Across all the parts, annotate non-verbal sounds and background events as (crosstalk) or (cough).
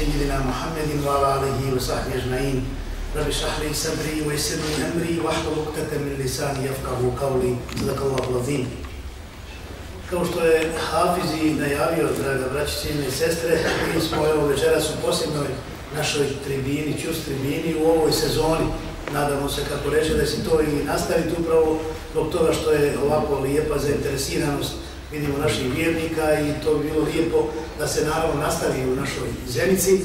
سيدنا محمد وعلى آله وصحبه أجمعين رب اشرح لي صدري ويسر لي أمري واحلل عقدة من لساني يفقهوا قولي صدق الله العظيم Kao što je Hafizi najavio, draga braći, i sestre, mi smo evo večeras u posljednoj našoj tribini, čust tribini u ovoj sezoni. Nadamo se, kako reče, da se to i nastaviti upravo zbog toga što je ovako lijepa zainteresiranost vidimo naših vjernika i to bi bilo lijepo da se naravno nastavi u našoj zemici.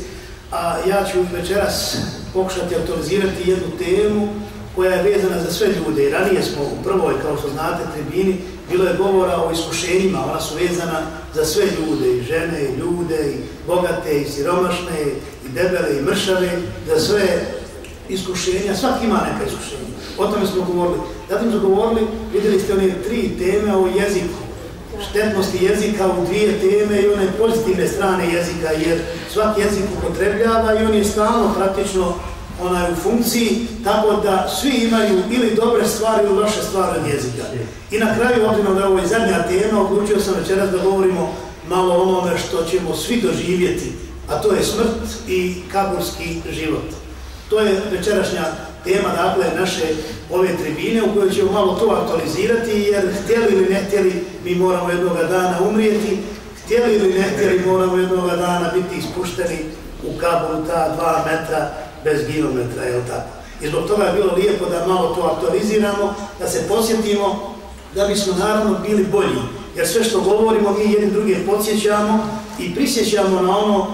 A ja ću večeras pokušati aktualizirati jednu temu koja je vezana za sve ljude. I ranije smo u prvoj, kao što znate, tribini, bilo je govora o iskušenjima, ona su vezana za sve ljude, i žene, i ljude, i bogate, i siromašne, i debele, i mršave, za sve iskušenja, svak ima neka iskušenja. O tome smo govorili. Zatim smo govorili, vidjeli ste one tri teme o jeziku, štetnosti jezika u dvije teme i one pozitivne strane jezika, jer svaki jezik upotrebljava i on je stalno praktično onaj u funkciji, tako da svi imaju ili dobre stvari ili loše stvari od jezika. I na kraju, obzirom da je ovo zadnja tema, odlučio sam večeras da govorimo malo o onome što ćemo svi doživjeti, a to je smrt i kaburski život. To je večerašnja tema, dakle, naše ove tribine u kojoj ćemo malo to aktualizirati, jer htjeli ili ne htjeli, mi moramo jednog dana umrijeti, htjeli ili ne htjeli, moramo jednog dana biti ispušteni u kablu ta dva metra bez kilometra, jel tako? I zbog toga je bilo lijepo da malo to aktualiziramo, da se posjetimo, da bismo naravno bili bolji. Jer sve što govorimo, mi jedni druge podsjećamo i prisjećamo na ono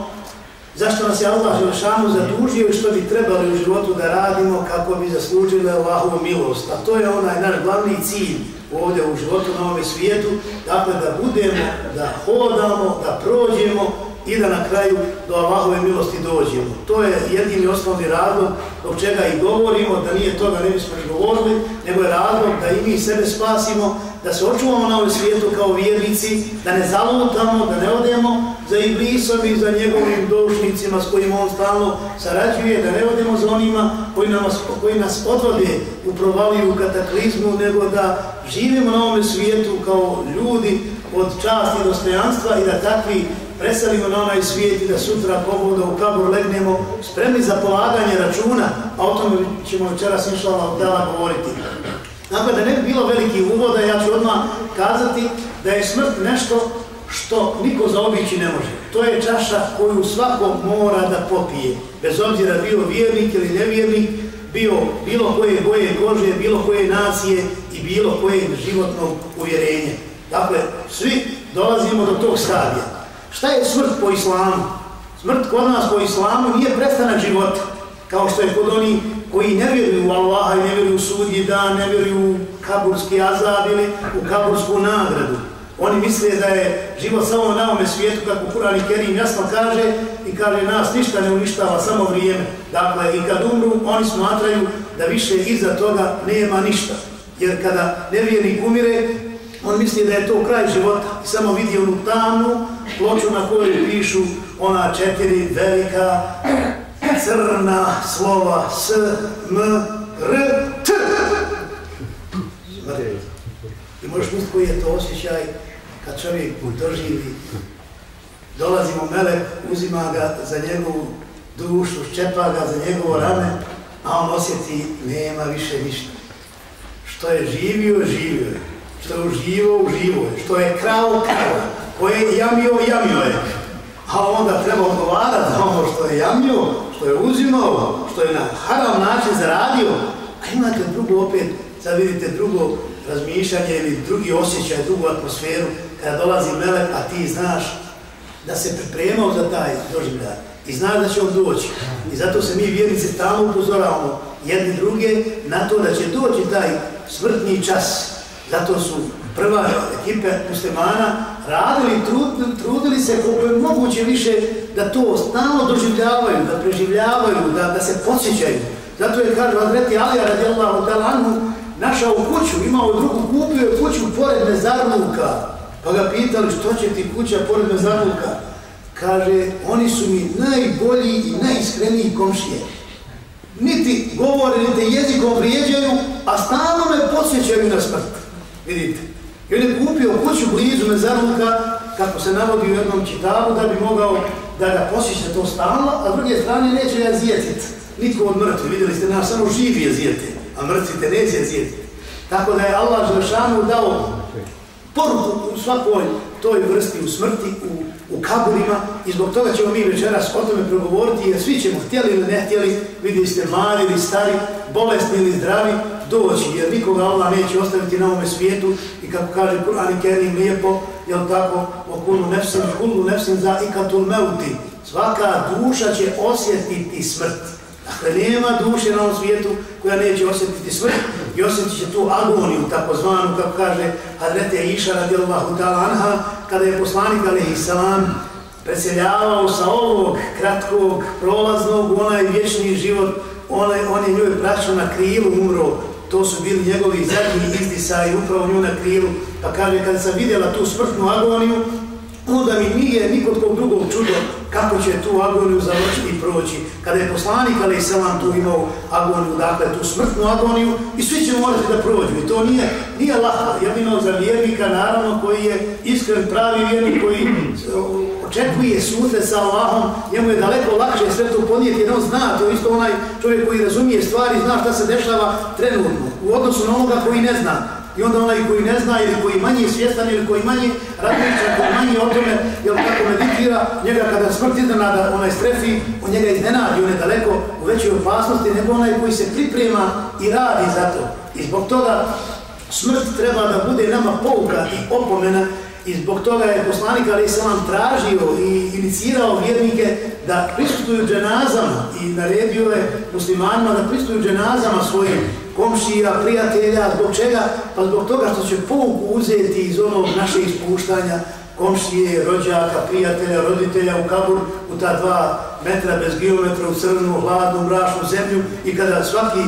zašto nas je Allah Želšanu zadužio i što bi trebali u životu da radimo kako bi zaslužili Allahovu milost. A to je onaj naš glavni cilj ovdje u životu na ovom svijetu, dakle da budemo, da hodamo, da prođemo i da na kraju do Allahove milosti dođemo. To je jedini osnovni razlog dok čega i govorimo, da nije toga ne bismo ni govorili, nego je razlog da i mi sebe spasimo, da se očuvamo na ovom svijetu kao vjernici, da ne zalutamo, da ne odemo za Iblisom i za njegovim došnicima s kojima on stalno sarađuje, da ne odemo za onima koji nas, koji nas odvode u provaliju kataklizmu, nego da živimo na ovom svijetu kao ljudi od časti i dostojanstva i da takvi preselimo na onaj svijet i da sutra pogoda u kabur legnemo spremni za polaganje računa, a o tome ćemo večeras inšala dela govoriti. Dakle, da ne bi bilo veliki uvoda, ja ću odmah kazati da je smrt nešto što niko zaobići ne može. To je čaša koju svako mora da popije, bez obzira bio vjernik ili nevjernik, bio bilo koje boje kože, bilo koje nacije i bilo koje životnog uvjerenja. Dakle, svi dolazimo do tog stadija. Šta je smrt po islamu? Smrt kod nas po islamu nije prestanak života, kao što je kod oni koji ne vjeruju u Allaha i ne vjeruju u sudji dan, ne vjeruju u kaburski azab ili u kabursku nagradu. Oni misle da je život samo na ovome svijetu, kako Kur'an i Kerim jasno kaže, i kaže nas ništa ne uništava, samo vrijeme. Dakle, i kad umru, oni smatraju da više iza toga nema ništa. Jer kada nevjernik umire, on misli da je to kraj života i samo vidi onu tamnu ploču na kojoj pišu ona četiri velika crna slova S, M, R, T. I možeš misliti koji je to osjećaj kad čovjek doživi, dolazimo melek, uzima ga za njegovu dušu, ščepa ga za njegovo rame, a on osjeti nema više ništa. Što je živio, živio je što je uživo, uživo je, što je krao, krao, ko je jamio, jamio je. A onda treba odgovarati za ono što je jamio, što je uzimao, što je na haram način zaradio. A imate drugo opet, sad vidite drugo razmišljanje ili drugi osjećaj, drugu atmosferu, kada dolazi melek, a ti znaš da se pripremao za taj doživljaj i znaš da će on doći. I zato se mi vjernici tamo upozoravamo jedni druge na to da će doći taj smrtni čas, Zato su prva ekipe muslimana radili, trudili, trudili se koliko je moguće više da to stalno doživljavaju, da preživljavaju, da, da se podsjećaju. Zato je, kaže, Adreti Alija radijallahu talanu, našao kuću, imao drugu, kupio je kuću pored mezarluka. Pa ga pitali što će ti kuća pored mezarluka. Kaže, oni su mi najbolji i najiskreniji komšije. Niti govore, niti jezikom vrijeđaju, a stalno me podsjećaju na smrt. Vidite. I on je kupio kuću blizu mezarluka, kako se navodi u jednom čitavu, da bi mogao da ga posjeća to stalno, a s druge strane neće ga zijetit. Nitko od mrtvi, vidjeli ste nas, samo živi je zijeti, a mrtvi te neće zijetit. Tako da je Allah Želešanu dao poruku u svakoj toj vrsti u smrti, u, u kaburima i zbog toga ćemo mi večeras o tome progovoriti jer svi ćemo htjeli ili ne htjeli, vidjeli ste mali ili stari, bolesni ili zdravi, doći jer nikoga Allah neće ostaviti na ovome svijetu i kako kaže Kur'an i Kerim lijepo, jel tako, o kulu nefsim, kulu nefsim za ikatul meuti, svaka duša će osjetiti smrt. Dakle, nema duše na ovom svijetu koja neće osjetiti smrt i osjetit će tu agoniju, takozvanu, kako kaže Hadrete Iša radijallahu ta'ala anha, kada je poslanik alaihi salam preseljavao sa ovog kratkog, prolaznog, onaj vječni život, onaj, on je njoj praćao na krilu, umro, to su bili njegovi zadnji izdisaj, upravo nju na krilu, pa kaže, kada sam vidjela tu smrtnu agoniju, onda mi nije nikod kog drugog čudo kako će tu agoniju završiti i proći. Kada je poslanik, ali i selam tu imao agoniju, dakle tu smrtnu agoniju i svi će morati da prođu. I to nije, nije lahko, jedino za vjernika, naravno, koji je iskren pravi vjernik, koji eh, očekuje suze sa Allahom, njemu je daleko lakše sve to ponijeti, jer on zna, to isto onaj čovjek koji razumije stvari, zna šta se dešava trenutno, u odnosu na onoga koji ne zna. I onda onaj koji ne zna ili koji manje svjestan ili koji manje razmišlja, koji manje o tome, jel tako meditira, njega kada smrt iznenada, onaj strefi, on njega iznenadi, on je daleko u većoj opasnosti nego onaj koji se priprema i radi za to. I zbog toga smrt treba da bude nama pouka i opomena i zbog toga je poslanik Ali Salam tražio i inicirao vjernike da pristupuju dženazama i naredio je muslimanima da pristupuju dženazama svojim komšija, prijatelja, zbog čega? Pa zbog toga što će pouku uzeti iz onog naše ispuštanja komšije, rođaka, prijatelja, roditelja u kabur u ta dva metra bez geometra u crnu, hladnu, mrašnu zemlju i kada svaki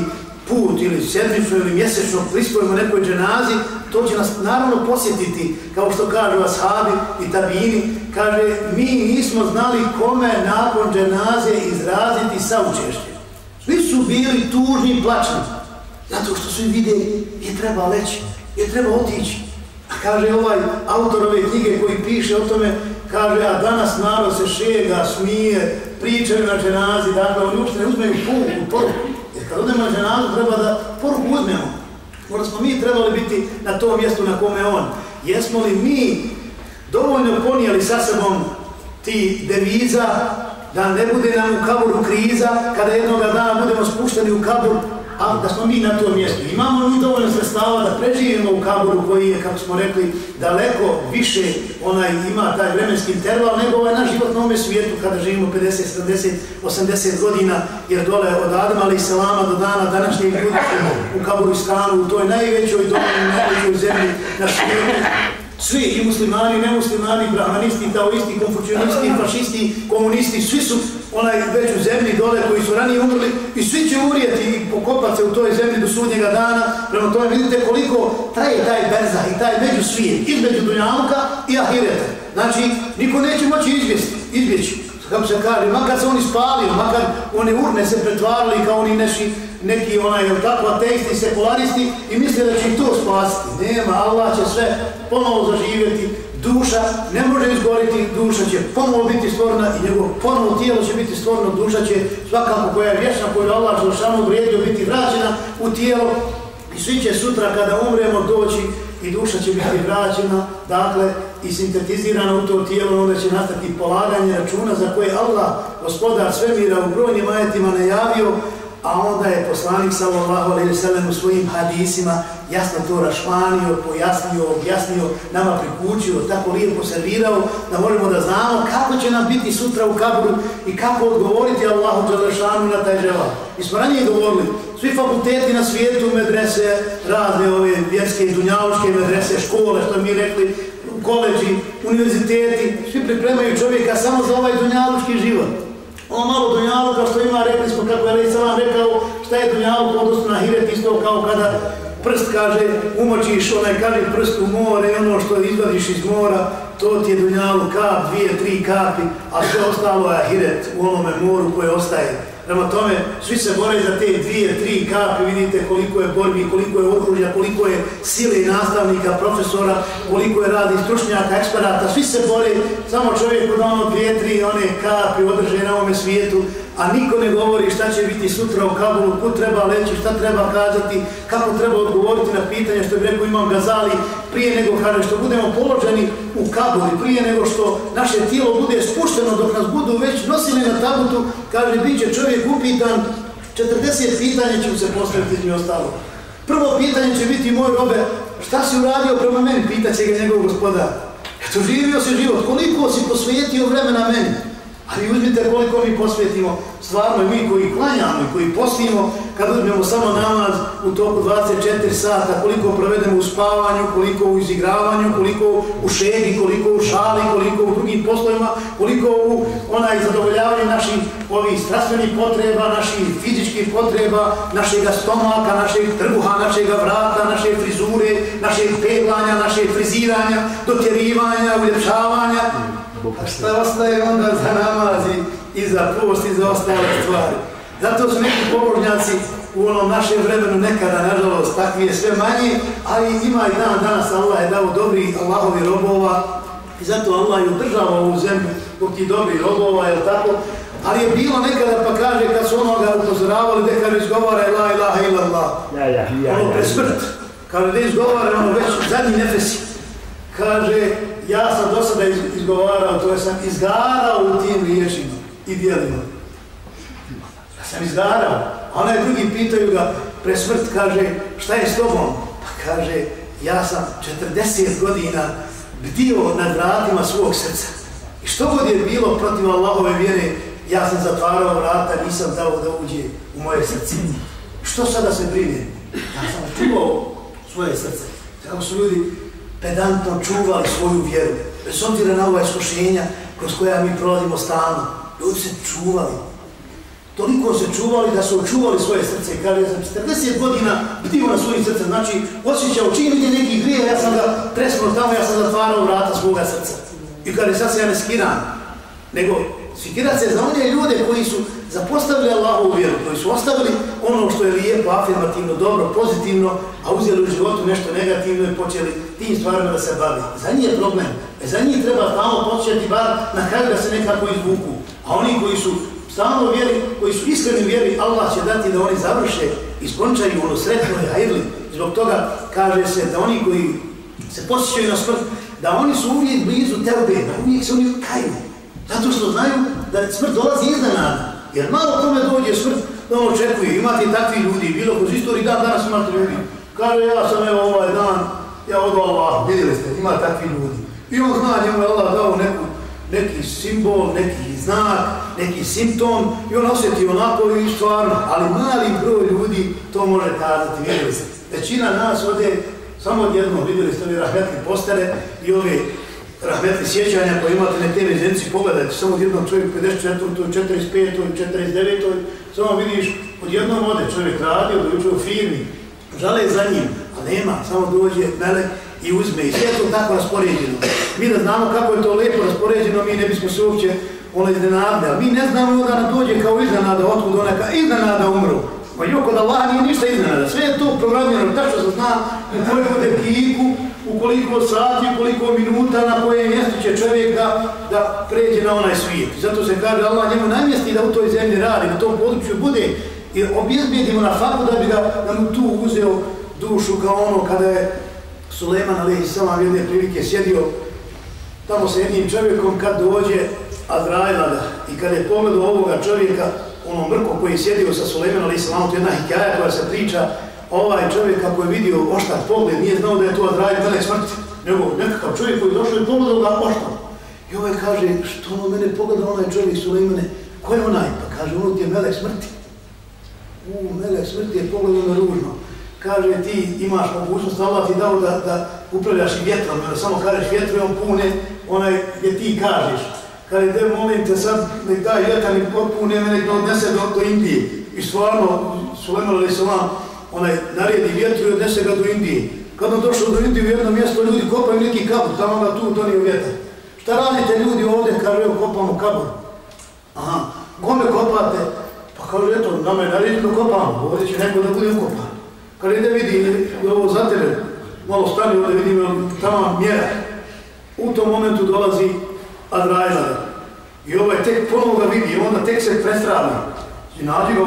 put ili sedmično ili mjesečno prispojimo nekoj dženazi, to će nas naravno posjetiti, kao što kažu ashabi i tabini, kaže, mi nismo znali kome nakon dženaze izraziti saučešće. Svi su bili tužni i plačni, zato što su vide, je treba leći, je treba otići. A kaže ovaj autor ove knjige koji piše o tome, kaže, a danas narod se šega, smije, pričaju na dženazi, dakle, oni uopšte ne uzmeju poruku, poruku. Jer kad odemo na dženazu, treba da poruku uzmemo. Možda smo mi trebali biti na tom mjestu na kome on. Jesmo li mi dovoljno ponijeli sa sobom ti deviza da ne bude nam u kaburu kriza kada jednog dana budemo spušteni u kabur a da smo mi na tom mjestu. Imamo mi dovoljno sredstava da preživimo u kaburu koji je, kako smo rekli, daleko više onaj ima taj vremenski interval nego ovaj naš život na ovome svijetu kada živimo 50, 70, 80 godina jer dole od Adama ali Selama do dana današnjeg ljudi u kaburu stanu u toj najvećoj dovoljnoj najvećoj zemlji na svijetu svi, i muslimani, nemuslimani, brahmanisti, taoisti, konfucionisti, fašisti, komunisti, svi su onaj već u zemlji dole koji su ranije umrli i svi će urijeti i pokopati se u toj zemlji do sudnjega dana. Prema tome vidite koliko traje taj berza i taj među svijet, između Dunjavka i Ahireta. Znači, niko neće moći izvjesti, izvjeći. Kako se kaže, makar se oni spalio, makar one urne se pretvarali kao oni neši, neki onaj, jel tako, ateisti, sekularisti i misle da će to spasiti. Nema, Allah će sve ponovo zaživjeti, duša ne može izgoriti, duša će ponovo biti stvorena i njegov ponovo tijelo će biti stvoreno, duša će svakako koja je vječna, koju je Allah Želšanu vrijedio biti vraćena u tijelo. I svi će sutra kada umremo doći i duša će biti vraćena, dakle, i sintetizirana u to tijelo, onda će nastati polaganje računa za koje Allah, gospodar svemira u brojnim ajetima najavio, a onda je poslanik sallallahu alejhi ve sellem u svojim hadisima jasno to rašmanio, pojasnio, objasnio, nama prikućio, tako lijepo servirao da možemo da znamo kako će nam biti sutra u kabru i kako odgovoriti Allahu dželešanu na taj želal. Mi smo ranije govorili, svi fakulteti na svijetu, medrese, razne ove vjerske i dunjavuške medrese, škole, što mi rekli, koleđi, univerziteti, svi pripremaju čovjeka samo za ovaj dunjavuški život. Ono malo dunjavuka što ima, rekli smo kako je Ali rekao, šta je dunjavuk, odnosno na hiret isto kao kada prst kaže, umočiš onaj kaže prst u more i ono što izvadiš iz mora, to ti je dunjalu kap, dvije, tri kapi, a sve ostalo je hiret u onome moru koje ostaje. Prema tome, svi se bore za te dvije, tri kapi, vidite koliko je borbi, koliko je okružja, koliko je sile nastavnika, profesora, koliko je radi stručnjaka, eksperata, svi se bore, samo čovjek od ono dvije, tri, one kapi održe na ovome svijetu, a niko ne govori šta će biti sutra u Kabulu, kud treba leći, šta treba kazati, kako treba odgovoriti na pitanje što bi rekao imam gazali, prije nego kaže što budemo položeni u Kabuli, prije nego što naše tijelo bude spušteno dok nas budu već nosili na tabutu, kaže bit će čovjek upitan, 40 pitanja će mu se postaviti i ostalo. Prvo pitanje će biti moj robe, šta si uradio prema meni, pitaće ga njegov gospodar. Eto, živio si život, koliko si posvijetio vremena meni? Ali uzmite koliko mi posvetimo, stvarno mi koji klanjamo i koji postimo, kad uzmemo samo namaz u toku 24 sata, koliko provedemo u spavanju, koliko u izigravanju, koliko u šegi, koliko u šali, koliko u drugim poslovima, koliko u onaj zadovoljavanje naših ovih strastvenih potreba, naših fizičkih potreba, našeg stomaka, našeg trguha, našeg vrata, naše frizure, našeg peglanja, našeg friziranja, dotjerivanja, uljepšavanja, A šta ostaje onda za namaz i za post i za ostale stvari? Zato su neki pobožnjaci u onom našem vremenu nekada, nažalost, takvi je sve manje, ali ima i dan danas Allah je dao dobri Allahovi robova i zato Allah je udržava ovu zemlju kog ti dobri robova, je tako? Ali je bilo nekada pa kaže kad su onoga upozoravali da kaže izgovara la ilaha illa Allah. Ja, ja, ja, ono pre smrt. Kaže da izgovara ono već zadnji nefesi. Kaže ja sam do sada izgovarao, to je sam izgarao u tim riječima i dijelima. Ja sam izgarao. A onaj drugi pitaju ga, pre smrt kaže, šta je s tobom? Pa kaže, ja sam 40 godina bdio nad vratima svog srca. I što god je bilo protiv Allahove vjere, ja sam zatvarao vrata, nisam dao da uđe u moje srce. Što sada se brine? Ja sam čuvao svoje srce. Tako su ljudi pedantno čuvali svoju vjeru, bez obzira na ova iskušenja kroz koja mi prolazimo stalno. Ljudi se čuvali. Toliko se čuvali da su očuvali svoje srce. Kaže, ja sam 40 godina bdio na svojim srce. Znači, osjećao, čim vidi neki grije, ja sam ga tresno tamo, ja sam zatvarao vrata svoga srca. I kaže, sad se ja ne skiram. Nego, skirat se za one ljude koji su zapostavili Allahovu vjeru, koji su ostavili ono što je lijepo, afirmativno, dobro, pozitivno, a uzeli u životu nešto negativno i počeli tim stvarima da se bavi. Za njih je problem. E za njih treba stalno početi bar na kraju da se nekako izvuku. A oni koji su stalno vjeri, koji su iskreni vjeri, Allah će dati da oni završe i skončaju ono sretno i hajrli. Zbog toga kaže se da oni koji se posjećaju na smrt, da oni su uvijek blizu tebe, da uvijek se oni kaju. Zato što znaju da smrt dolazi iznenada. Jer malo kome dođe smrt, da on očekuje. imati takvi ljudi, bilo kroz istoriju dan danas imate ljudi. Kaže, ja sam evo ovaj dan, ja odu Allah, vidjeli ste, ima takvi ljudi. I on zna, njemu je Allah dao neku, neki simbol, neki znak, neki simptom i on osjeti onako i stvarno, ali mali broj ljudi to može kazati, vidjeli ste. Većina nas ode samo jedno, vidjeli ste ove rahmetne postere i ove rahmetli sjećanja koje imate na TV zenci, pogledajte, samo jednom čovjek 54. 45. 49. Samo vidiš, odjednom ode čovjek radio, dojuče u firmi, žale za njim, a nema, samo dođe melek i uzme i sve to tako raspoređeno. Mi da znamo kako je to lepo raspoređeno, mi ne bismo se uopće ona iznenadne, ali mi ne znamo da nam dođe kao iznenada, otkud ona kao iznenada umru. Pa joko da Allah nije ništa iznenada, sve je to programirano, tako što se zna u kojoj bude kiku, u koliko sati, u koliko minuta, na koje mjesto će čovjek da, da pređe na onaj svijet. Zato se kaže Allah njemu namjesti da u toj zemlji radi, na tom području bude i objezbjedimo na faku da bi ga da mu tu uzeo dušu kao ono kada je Suleman Ali Isama jedne prilike sjedio tamo sa jednim čovjekom kad dođe Azraila i kad je pogledao ovoga čovjeka ono mrko koji je sjedio sa Suleman Ali Isama to je jedna hikaja koja se priča ovaj čovjek kako je vidio oštar pogled nije znao da je to Azrail melek smrti nego nekakav čovjek koji je došao i pogledao ga oštar. I ovaj kaže što ono mene pogleda onaj čovjek Sulemane ko je onaj? Pa kaže ono ti je melek smrti. U melek smrti je pogledao na ružno. Kaže ti imaš mogućnost, Allah ti dao da, da upravljaš i vjetrom, jer samo kažeš vjetru i on pune onaj gdje ti kažeš. Kaže, te molim te sad, nek daj vjetar i potpune me, nek odnese do, do Indije. I stvarno, Suleman Ali Salam, onaj naredi vjetru i odnese ga do Indije. Kad on došao do Indije u jedno mjesto, ljudi kopaju neki kabur, tamo ga tu donio vjetar. Šta radite ljudi ovdje, kaže, kopamo kabur. Aha, kome kopate? Pa Kaže, eto, nama je naredno kopamo, ovdje će neko da bude ukopan. Kaže, ide vidi, ovo za tebe, malo stani ovdje, vidim, tamo mjera. U tom momentu dolazi Adrajla. I ovaj tek ponovo ga vidi, onda tek se prestravi. I nađi ga,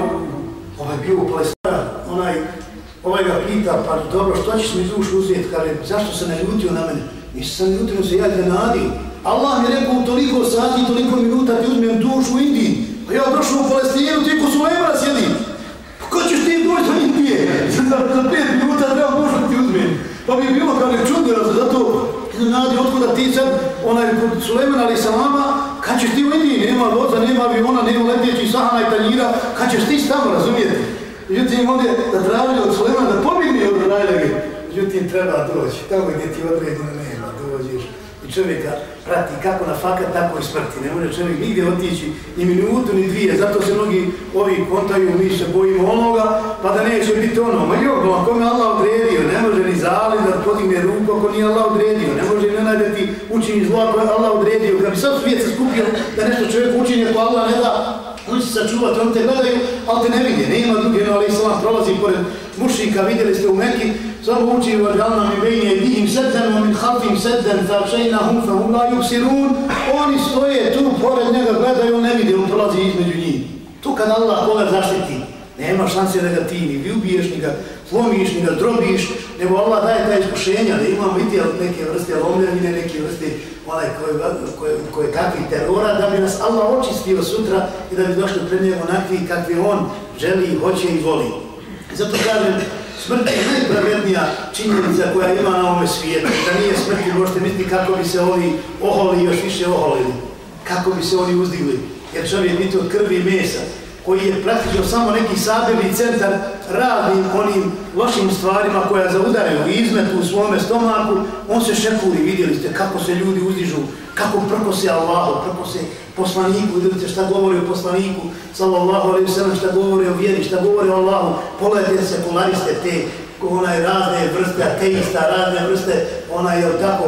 ovaj bio u Palestina, onaj, ovaj ga pita, pa dobro, što ćeš mi dušu uzeti, kaže, zašto se ne ljutio na mene? Nisam sam ljutio se, ja ga nadio. Allah mi rekao, toliko sati, toliko minuta ti uzmem dušu u Indiji. Pa ja došao u Palestinu, ti ko Sulejmana sjedi. Pa ko ćeš ti doći do Indije? Za, za pet minuta treba dušu ti uzmem. Pa bi bilo kao ne čudno, zato nadi otkuda ti sad, onaj Sulejman ali sa vama, kad ćeš ti u Indiji, nema voza, nema aviona, nema letjeći sahana i tanjira, kad ćeš ti samo tamo, razumijete? Međutim, je da traži od Sulejmana da pobjegne od Rajlege, međutim, treba doći, tamo gdje ti odredno ne čovjeka prati kako na fakat, tako i smrti. Ne može čovjek nigdje otići ni minutu, ni dvije. Zato se mnogi ovi kontaju, mi se bojimo onoga, pa da neće biti ono. Ma jo, pa ako me Allah odredio, ne može ni zalim da podigne ruku ako nije Allah odredio. Ne može ni onaj da ti učini zlo ako je Allah odredio. Kad bi sam svijet se skupio da nešto čovjek učini ako Allah ne da, on će sačuvati, on te gledaju, ali te ne vidje. Nema drugi, no, ali Islam prolazi pored mušika, vidjeli ste u Mekki, samo uči u Adjana mi bejnije dihim sedden, min halfim sedden, fa šejna hum, fa hum la yuksirun. Oni stoje tu, pored njega gledaju, on ne vidi, on prolazi između njih. Tu kad Allah koga zaštiti, nema šanse da ga ti ni ubiješ, ni ga slomiš, ni ga drobiš, nego Allah daje ta iskušenja, da imamo i neke vrste lomljavine, neke vrste onaj koje, koje, koje kakvi terora, da bi nas Allah očistio sutra i da bi došli pred njegu onakvi kakvi on želi, hoće i voli. Zato kažem, smrt je najpravednija činjenica koja ima na ovome svijetu. Da nije smrti, možete misliti kako bi se oni oholi još više oholili. Kako bi se oni uzdigli. Jer čovjek biti od krvi i mesa koji je praktično samo neki sabirni centar radnim onim lošim stvarima koja zaudaraju i izmetu u svome stomaku, on se šepuri, vidjeli ste kako se ljudi uzdižu, kako prkose Allahu, prko se poslaniku, vidite šta govori o poslaniku, sallallahu alaihi sallam, šta govori o vjeri, šta govori o Allahu, pogledajte sekulariste te, onaj razne vrste ateista, razne vrste onaj, tako,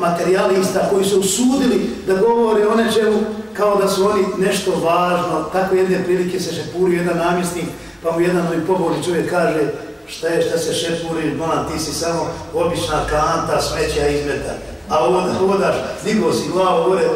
materialista koji su usudili da govore o nečemu kao da su oni nešto važno, tako jedne prilike se šepuri jedan namjesnik, pa mu jedan novi pogovori čovjek kaže šta je šta se šepuri, bolan ti si samo obična kanta, smeća izmeta, a ovo odaš, digao si glavu, gore,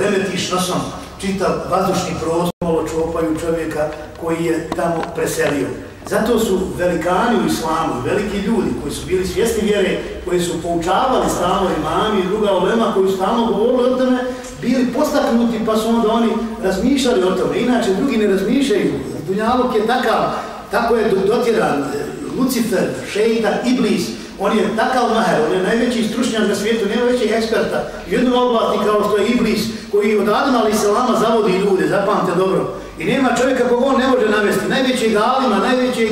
remetiš nosom, čitav vazdušni prostor, malo čopaju čovjeka koji je tamo preselio. Zato su velikani u islamu, veliki ljudi koji su bili svjesni vjere, koji su poučavali stalno imami i druga olema koji su stalno govorili o tome, bili postaknuti pa su onda oni razmišljali o tome. Inače, drugi ne razmišljaju. Dunjaluk je takav, tako je dotjeran e, Lucifer, šeitan, Iblis, on je takav maher, on je najveći stručnjak na svijetu, nema većeg eksperta. Jednu oblasti kao što je Iblis, koji od Adama ali Selama zavodi ljude, zapamte dobro. I nema čovjeka kog on ne može navesti. Najvećeg alima, najvećeg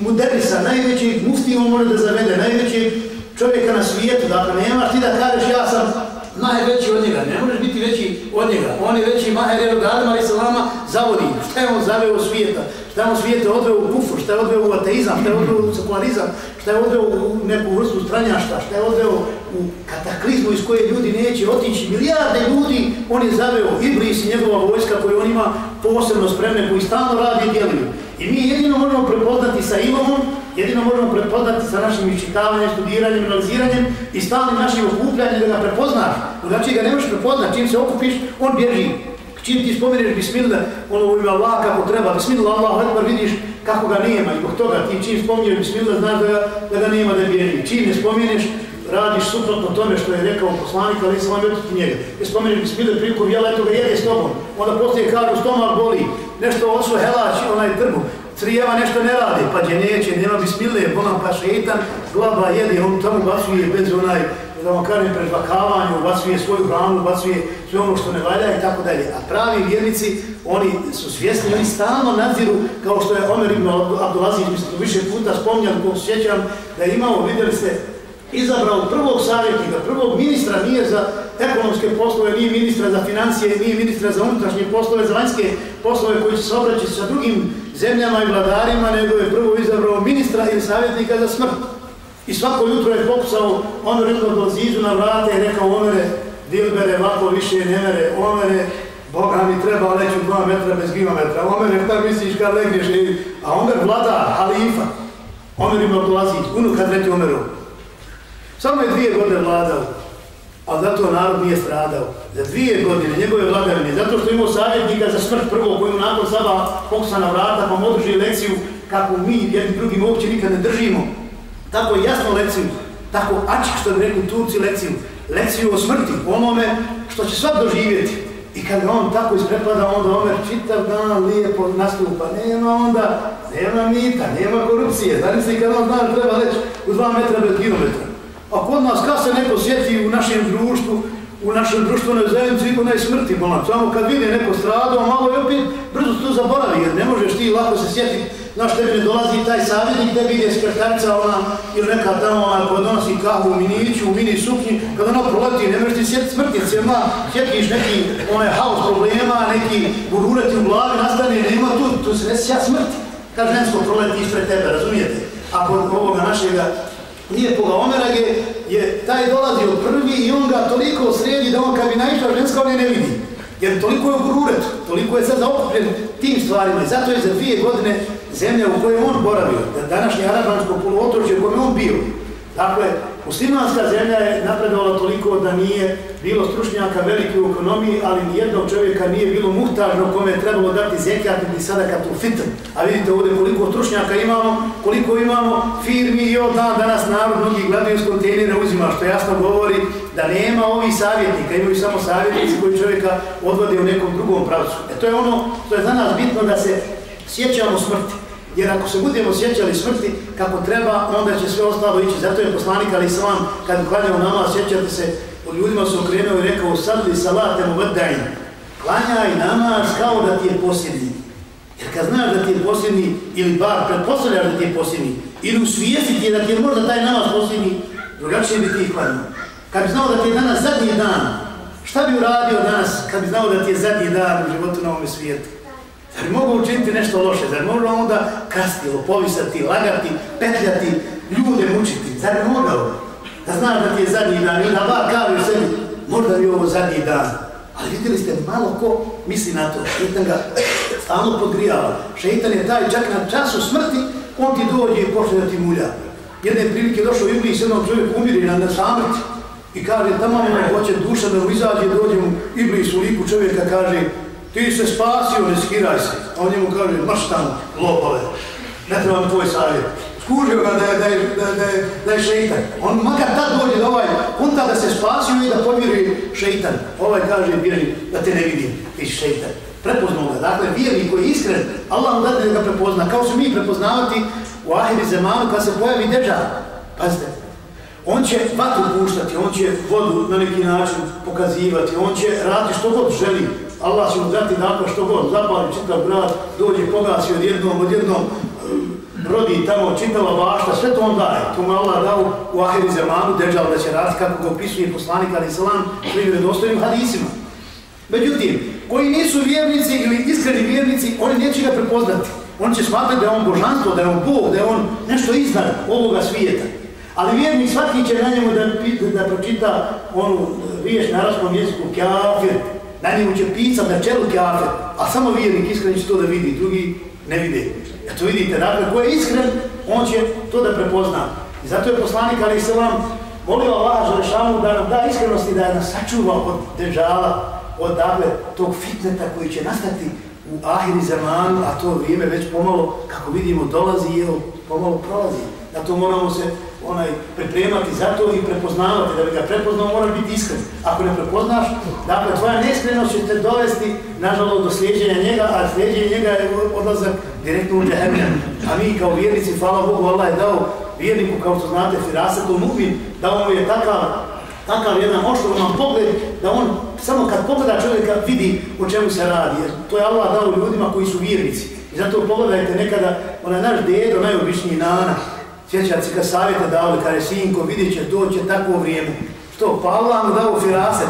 muderisa, najvećeg mufti on može da zavede, najvećeg čovjeka na svijetu. Dakle, nemaš ti da kažeš ja sam najveći od njega. Ne možeš biti veći od njega. On je veći maher jer od Adama ali Selama zavodi. Šta je on zaveo svijeta? Šta je on svijeta odveo u kufu? Šta je odveo u ateizam? Šta je odveo u sekularizam? Šta je odveo u neku vrstu stranjašta? Šta je odveo u kataklizmu iz koje ljudi neće otići? Milijarde ljudi on je zaveo Iblis i njegova vojska koju on ima posebno spremne koji stalno radi i djeluju. I mi jedino možemo prepoznati sa imamom, jedino možemo prepoznati sa našim iščitavanjem, studiranjem, analiziranjem i stalnim našim okupljanjem da ga prepoznaš. Znači ga ne možeš prepoznati, čim se okupiš, on bježi. Čim ti spomeneš bismillah, ono u ime Allah kako treba, bismillah Allah, Akbar vidiš kako ga nema i zbog toga ti čim spomeneš bismillah znaš da ga, da ga nema da bježi. Čim ne spomeneš, radiš suprotno tome što je rekao poslanik, ali sam vam je njega. Je spomeneš bismillah priliku jela, eto ga jede s tobom. Onda poslije kažu stomak boli, nešto osu helač, onaj trbu. Crijeva nešto ne radi, pa dje neće, nema bismillah, bolam pa šeitan, glava jede, on tamo basuje bez onaj, da vam kažem, predvakavanju, ubacuje svoju hranu, ubacuje sve ono što ne valja i tako dalje. A pravi vjernici, oni su svjesni, oni stalno nadziru, kao što je Omer ibn Abdulaziz, mi to više puta spomnjam, ko sjećam, da je imao, vidjeli ste, izabrao prvog savjetnika, prvog ministra, nije za ekonomske poslove, nije ministra za financije, nije ministra za unutrašnje poslove, za vanjske poslove koji će se obraćati sa drugim zemljama i vladarima, nego je prvo izabrao ministra ili savjetnika za smrt. I svako jutro je pokusao Omer ibn Abdulazizu na vrate i rekao Omere, Dilbere, ovako više ne mere, Omere, Boga mi treba leći u dva metra bez kilometra, Omere, šta misliš kad legneš? E? A Omer vlada, halifa. Omer ima dolazi, unuk Hazreti Omeru. Samo je dvije godine vladao, ali zato narod nije stradao. Za dvije godine njegove vladavine, zato što imao savjetnika za smrt prvo koju nakon saba pokusa na vrata, pa mu održi lekciju kako mi jedni drugim uopće nikad ne držimo. Tako jasno leciju, tako ačik što bi rekli Turci leciju, leciju o smrti, onome što će svak doživjeti. I kad on tako isprepada, onda Omer čitav dan lijepo nastupa. Nema onda, nema mita, nema korupcije. Znači se kad on dan treba reći u dva metra bez kilometra. A kod nas kad se neko sjeti u našem društvu, u našem društvenoj zajednici i je smrti bolan. Samo kad vidi neko stradao, malo je opet brzo to zaboravi, jer ne možeš ti lako se sjetiti Znaš, tebi ne dolazi taj savjetnik, tebi ide skrtarca ona, ili neka tamo ona koja donosi kahu u miniću, u mini suknji, kada ona proleti, ne možeš ti sjeti smrti, jer ima, sjetiš neki onaj haos problema, neki burureti u glavi, nastane, nema tu, tu se ne sjeća smrti. Kad žensko proleti ispred tebe, razumijete? A kod ovoga našega lijepoga omerage je taj dolazio prvi i on ga toliko sredi da on kad bi naišao ženska, on je ne vidi. Jer toliko je u bururetu, toliko je sad zaokupljen tim stvarima i zato je za dvije godine zemlja u kojoj on boravio, današnji arabansko poluotočje u kojem on bio. Dakle, muslimanska zemlja je napredovala toliko da nije bilo stručnjaka velike u ekonomiji, ali nijednog čovjeka nije bilo muhtažno kome je trebalo dati zekat ili sadakat u fitr. A vidite ovdje koliko stručnjaka imamo, koliko imamo firmi i od dan danas narod mnogi gledaju s kontejnera uzima, što jasno govori da nema ovih savjetnika, imaju samo savjetnici koji čovjeka odvode u nekom drugom pravcu. E to je ono što je za nas bitno da se sjećamo smrti. Jer ako se budemo sjećali smrti kako treba, onda će sve ostalo ići. Zato je poslanik Ali Islam, kad klanjao namaz, sjećate se, u ljudima su okrenuo i rekao, sadli salate mu vrdajn. Klanjaj namaz kao da ti je posljednji. Jer kad znaš da ti je posljednji, ili bar pretpostavljaš da ti je posljednji, ili usvijesti ti je da ti je možda taj namaz posljednji, drugačije bi ti ih klanjao. Kad bi znao da ti je danas zadnji dan, šta bi uradio danas kad bi znao da ti je zadnji dan u životu na ovom svijetu? Jer mogu učiniti nešto loše? Zar mogu onda krasti, lopovisati, lagati, petljati, ljude mučiti? Zar ne mogao? Da znaš da ti je zadnji dan i da bar kavi u sebi, možda bi ovo zadnji dan. Ali vidjeli ste malo ko misli na to. Šeitan ga stalno podgrijava. Šeitan je taj čak na času smrti, on ti dođe i počne da ti mulja. Jedne prilike došao Iblis, jednog čovjeka umiri na samrti i kaže, tamo ono hoće duša da mu izađe, dođe mu Iblis u liku čovjeka, kaže, ti se spasio, riskiraj se. A on njemu kaže, mrš tamo, lopove, ne trebam tvoj savjet. Skužio ga da je, da je, da je, da je šeitan. On makar tad dođe da ovaj, on tada se spasio i da povjeruje šeitan. Ovaj kaže, vjeri da te ne vidim, ti si šeitan. Prepoznao ga. Dakle, vjerni koji je iskren, Allah mu dade da ga prepozna. Kao su mi prepoznavati u ahiri zemanu kad se pojavi deđa. Pazite, on će vatru puštati, on će vodu na neki način pokazivati, on će raditi što god želi, Allah će mu dati dakle što god, zapali čitav grad, dođe pogasi od jednom, od jednom, eh, rodi tamo čitava vašta, sve to on daje. To mu Allah dao u ahiri zemanu, deđal da će raditi kako ga opisuje poslanik Ali Salam svojim redostojnim hadisima. Međutim, koji nisu vjernici ili iskreni vjernici, oni neće ga prepoznati. On će smatrati da je on božanstvo, da je on Bog, da je on nešto iznad ovoga svijeta. Ali vjernik svaki će na njemu da, da pročita onu eh, riješ na arabskom jeziku, kafir, na njemu će pisat na čelu kafir, a samo vjernik iskren će to da vidi, drugi ne vide. Ja to vidite, dakle, ko je iskren, on će to da prepozna. I zato je poslanik, ali se vam molio Allah za da nam da iskrenosti, da je nas sačuva od dežala, od dakle, tog fitneta koji će nastati u ahiri zamanu, a to vrijeme već pomalo, kako vidimo, dolazi i pomalo prolazi. Na to moramo se onaj pripremati za to i prepoznavati, da bi ga prepoznao, mora biti iskren. Ako ne prepoznaš, dakle, tvoja neskrenost će te dovesti, nažalost, do slijeđenja njega, a slijeđenje njega je odlazak direktno u džahemljan. A mi kao vjernici, hvala Bogu, Allah je dao vjerniku, kao što znate, firasetu mu'min, da mu je takav, takav jedan oštrovan pogled, da on samo kad pogleda čovjeka vidi o čemu se radi. Jer to je Allah dao ljudima koji su vjernici. I zato pogledajte nekada, onaj naš dedo, najobičniji nana, Sjećat se kad savjeta dao, kada je sinko, vidjet će, doće takvo vrijeme. Što, pa Allah mu dao firaset,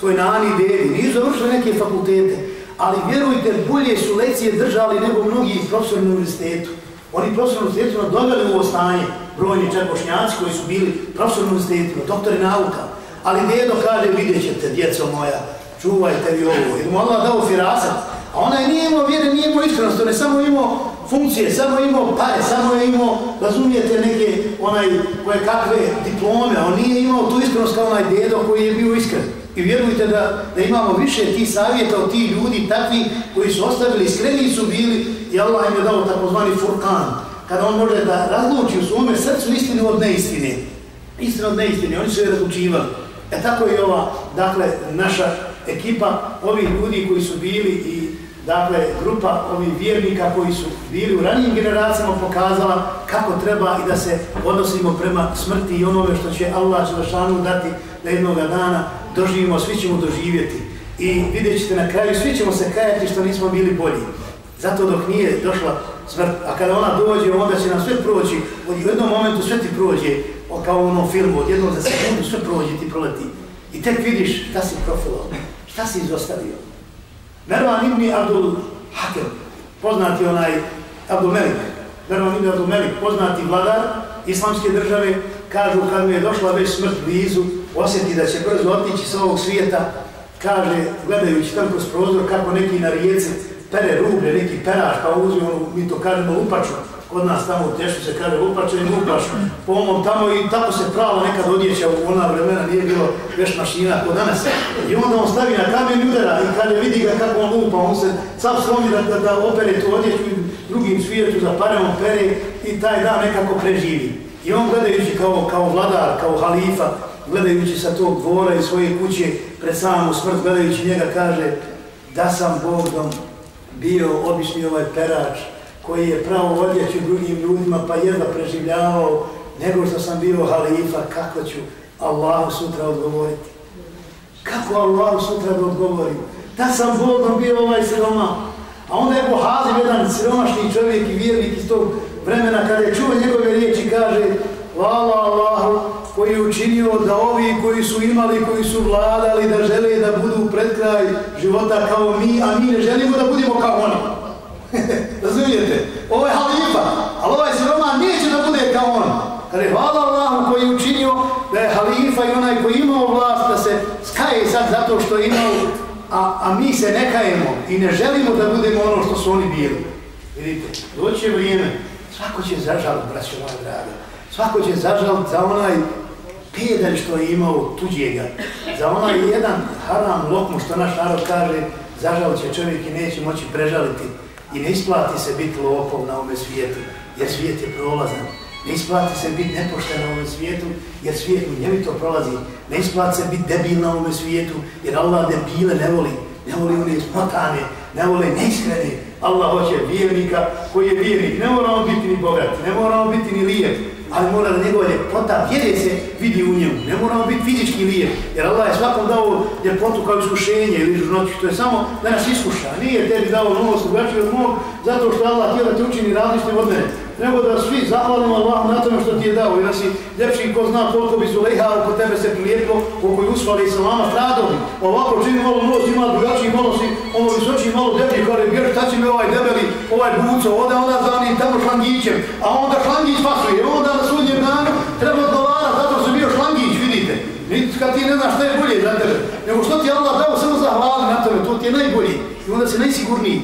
to je nani i dedi, nisu završili neke fakultete, ali vjerujte, bolje su lekcije držali nego mnogi profesori na univerzitetu. Oni profesori na univerzitetu nam u ovo stanje, brojni čerpošnjaci koji su bili profesori na univerzitetu, doktori nauka. Ali dedo kaže, vidjet ćete, djeco moja, čuvajte vi ovo, jer mu Allah dao firasat, a onaj nije imao vjere, nije imao iskrenost, on je samo imao funkcije, samo imao pare, samo je imao, razumijete, neke onaj, koje kakve diplome, on nije imao tu iskrenost kao onaj dedo koji je bio iskren. I vjerujte da, da imamo više tih savjeta od tih ljudi, takvi koji su ostavili, iskreni su bili i Allah im je dao takozvani furkan, kada on može da razluči u svome srcu istinu od neistine. Istinu od neistine, oni su je razlučivali. E tako i ova, dakle, naša ekipa ovih ljudi koji su bili i dakle, grupa ovih vjernika koji su bili u ranijim generacijama pokazala kako treba i da se odnosimo prema smrti i onome što će Allah Želešanu dati da jednog dana doživimo, svi ćemo doživjeti. I vidjet ćete na kraju, svi ćemo se kajati što nismo bili bolji. Zato dok nije došla smrt, a kada ona dođe, onda će nam sve proći, u jednom momentu sve ti prođe, kao u onom filmu, od jednog za sekundu sve prođe, ti proleti. I tek vidiš šta si profilo, šta si izostavio. Mervan ibn Abdul Hakem, poznati onaj Abdul Melik, Mervan ibn Abdul Melik, poznati vladar islamske države, kažu kad mu je došla već smrt blizu, osjeti da će brzo otići s ovog svijeta, kaže, gledajući tam kroz prozor, kako neki na rijeci pere rublje, neki peraš, pa uzme ono, mi to kažemo, lupaču, kod nas tamo u Tešu se kaže lupaču i lupaš, pomom tamo i tako se pravo nekad odjeća u ona vremena, nije bilo veš mašina kod danas. I onda on stavi na kamen i udara i kaže vidi ga kako on lupa, on se sav slomi da, da, da opere tu odjeću i drugim svijetu za pare on pere i taj dan nekako preživi. I on gledajući kao, kao vladar, kao halifa, gledajući sa tog dvora i svoje kuće pred samom smrt, gledajući njega kaže da sam Bogom bio obični ovaj perač koji je pravo odjeću drugim ljudima pa jedva preživljavao nego što sam bio halifa, kako ću Allahu sutra odgovoriti? Kako Allahu sutra da odgovorim? Da sam bolno bio ovaj siroma. A onda je Bohazim jedan siromašni čovjek i vjernik iz tog vremena kada je čuo njegove riječi kaže Hvala Allahu koji je učinio da ovi koji su imali, koji su vladali, da žele da budu pred kraj života kao mi, a mi ne želimo da budemo kao oni. (laughs) Razumijete? Ovo je halifa, ali ovaj siroman neće da bude kao on. Kada je hvala Allahu koji je učinio da je halifa i onaj koji imao vlast da se skaje sad zato što je imao, a, a mi se ne kajemo i ne želimo da budemo ono što su oni bili. Vidite, doće vrijeme, svako će zažaliti, braćo moja draga, svako će zažaliti za onaj pedalj što je imao tuđega, za onaj jedan haram lokmu što naš narod kaže, zažalit će čovjek i neće moći prežaliti i ne isplati se biti lopov na ovome svijetu, jer svijet je prolazan. Ne isplati se biti nepošten na ovome svijetu, jer svijet u njemi to prolazi. Ne isplati se biti debil na ovome svijetu, jer Allah debile ne voli. Ne voli one smotane, ne voli neiskrene. Allah hoće vjernika koji je vjernik. Ne moramo biti ni bogati, ne moramo biti ni lijep, ali mora da njegova ljepota vjere se vidi u njemu. Ne moramo biti fizički lijep, jer Allah je svakom dao ljepotu kao iskušenje ili žurnoći. To je samo da nas iskuša. Nije tebi dao novost drugačiji od mog, zato što Allah htio da te učini različitim od mene. Nego da svi zahvalimo Allahom na tome što ti je dao i da si ljepši ko zna koliko bi su leha oko tebe se prilijepo, koliko je usvali sa vama stradovi. Ovako čini malo nos, ima drugačiji malo si, ono visoči malo deblji, kao je bjer, šta će mi ovaj debeli, ovaj buco, ode onda za onim tamo šlangićem, a onda šlangić pasuje, onda na sudnjem danu treba odgovarati, zato su bio šlangić, vidite. Vidite, kad ti ne znaš šta je bolje za tebe, nego što ti Allah dao, samo zahvali na tebe, to ti je najbolji se najsigurniji.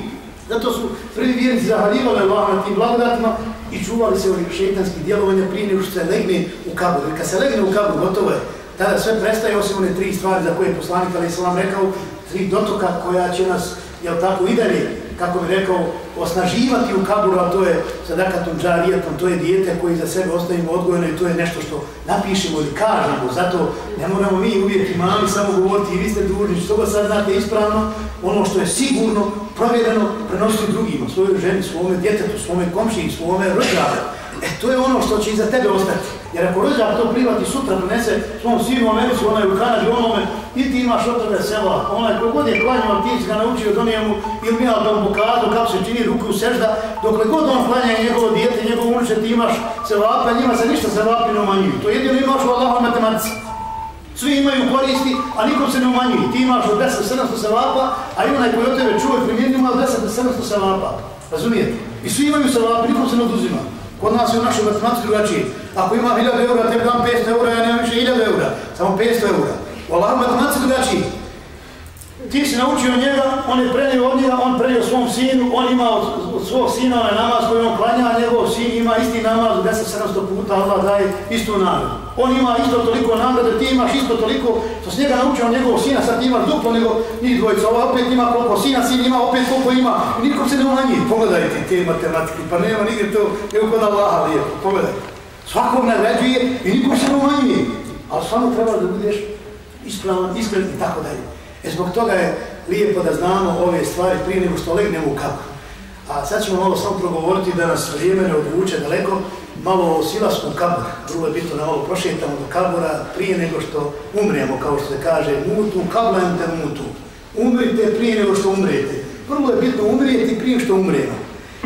Zato su prvi vjernici zahvaljivali Allah na tim blagodatima i čuvali se ovih šeitanskih djelovanja prije nego što se legne u kabur. Jer kad se legne u kabur, gotovo je, tada sve prestaje osim one tri stvari za koje je poslanik Ali Islam rekao, tri dotoka koja će nas, jel tako, i dalje kako bi rekao, osnaživati u kaburu, a to je sadakatom džarijatom, to je dijete koji za sebe ostavimo odgojeno i to je nešto što napišemo ili kažemo. Zato ne moramo mi uvijek imami samo govoriti i vi ste dužni, što ga sad znate ispravno, ono što je sigurno, provjereno, prenositi drugima, svojoj ženi, svome djetetu, svome komšiji, svome rođavu. E, to je ono što će iza tebe ostati. Jer ako rođak to privati sutra, donese svom sinu Americu, onaj u Kanadi, onome, i ti imaš od tebe seba, onaj koji god je klanjao, ti si ga naučio do njemu, ili mi da mu kako se čini ruku u sežda, dokle god on klanja njegovo dijete, njegovo unuče, ti imaš selapa, njima se ništa sevapi ne umanjuju. To jedino imaš u Allahom matematici. Svi imaju koristi, a nikom se ne umanjuju. Ti imaš od 10-700 sevapa, a i onaj koji od tebe čuje primjenju ima od 10-700 sevapa. Razumijete? I svi imaju selapa, nikom se ne oduzima. Kod nas je u našoj matematici drugačije. Ako ima 1000 eura, tebi dam 500 eura, ja nemam više 1000 eura. Samo 500 eura. U Allahom matematici drugačije. ti si naučio njega, on je prenio od njega, on prenio svom sinu, on ima od, od svog sina onaj namaz koji on klanja, a njegov sin ima isti namaz 10-700 puta, Allah daje istu nagradu. On ima isto toliko nagrade, ti imaš isto toliko, što s njega naučio njegovog sina, sad ti imaš duplo nego njih dvojica, ova opet ima koliko sina, sin ima opet koliko ima, i niko se ne umanji. Pogledajte te matematike, pa nema nigdje to, evo kod Allaha lijepo, pogledajte. Svako nagrađuje i niko se ne umanji. Ali samo treba da budeš ispravan, iskren i tako dalje. E zbog toga je lijepo da znamo ove stvari prije nego što legnemo u kapu. A sad ćemo malo samo progovoriti da nas vrijeme ne odvuče daleko, malo o silasku kabur. Vrlo je bitno da malo prošetamo do kabura prije nego što umremo, kao što se kaže, mutu, kablan te mutu. Umrite prije nego što umrete. Vrlo je bitno umrijeti prije što umremo.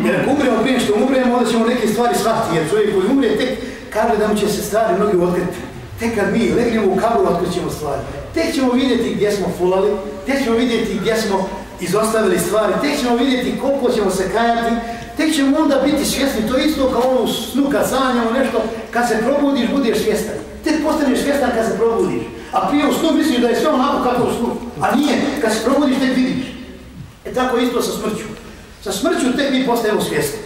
Jer ako umremo prije što umremo, onda ćemo neke stvari shvatiti, jer čovjek koji umre tek kaže da mu će se stvari mnogi otkriti. Tek kad mi legnemo u kaburu, otkrićemo stvari. Tek ćemo vidjeti gdje smo fulali, tek ćemo vidjeti gdje smo izostavili stvari, tek ćemo vidjeti koliko ćemo se kajati, tek ćemo onda biti svjesni. To isto kao ono snu kad sanjamo nešto, kad se probudiš, budeš svjestan. Tek postaneš svjestan kad se probudiš. A prije u snu misliš da je sve onako kako u snu. A nije, kad se probudiš, tek vidiš. E tako isto sa smrću. Sa smrću tek mi postajemo svjesni.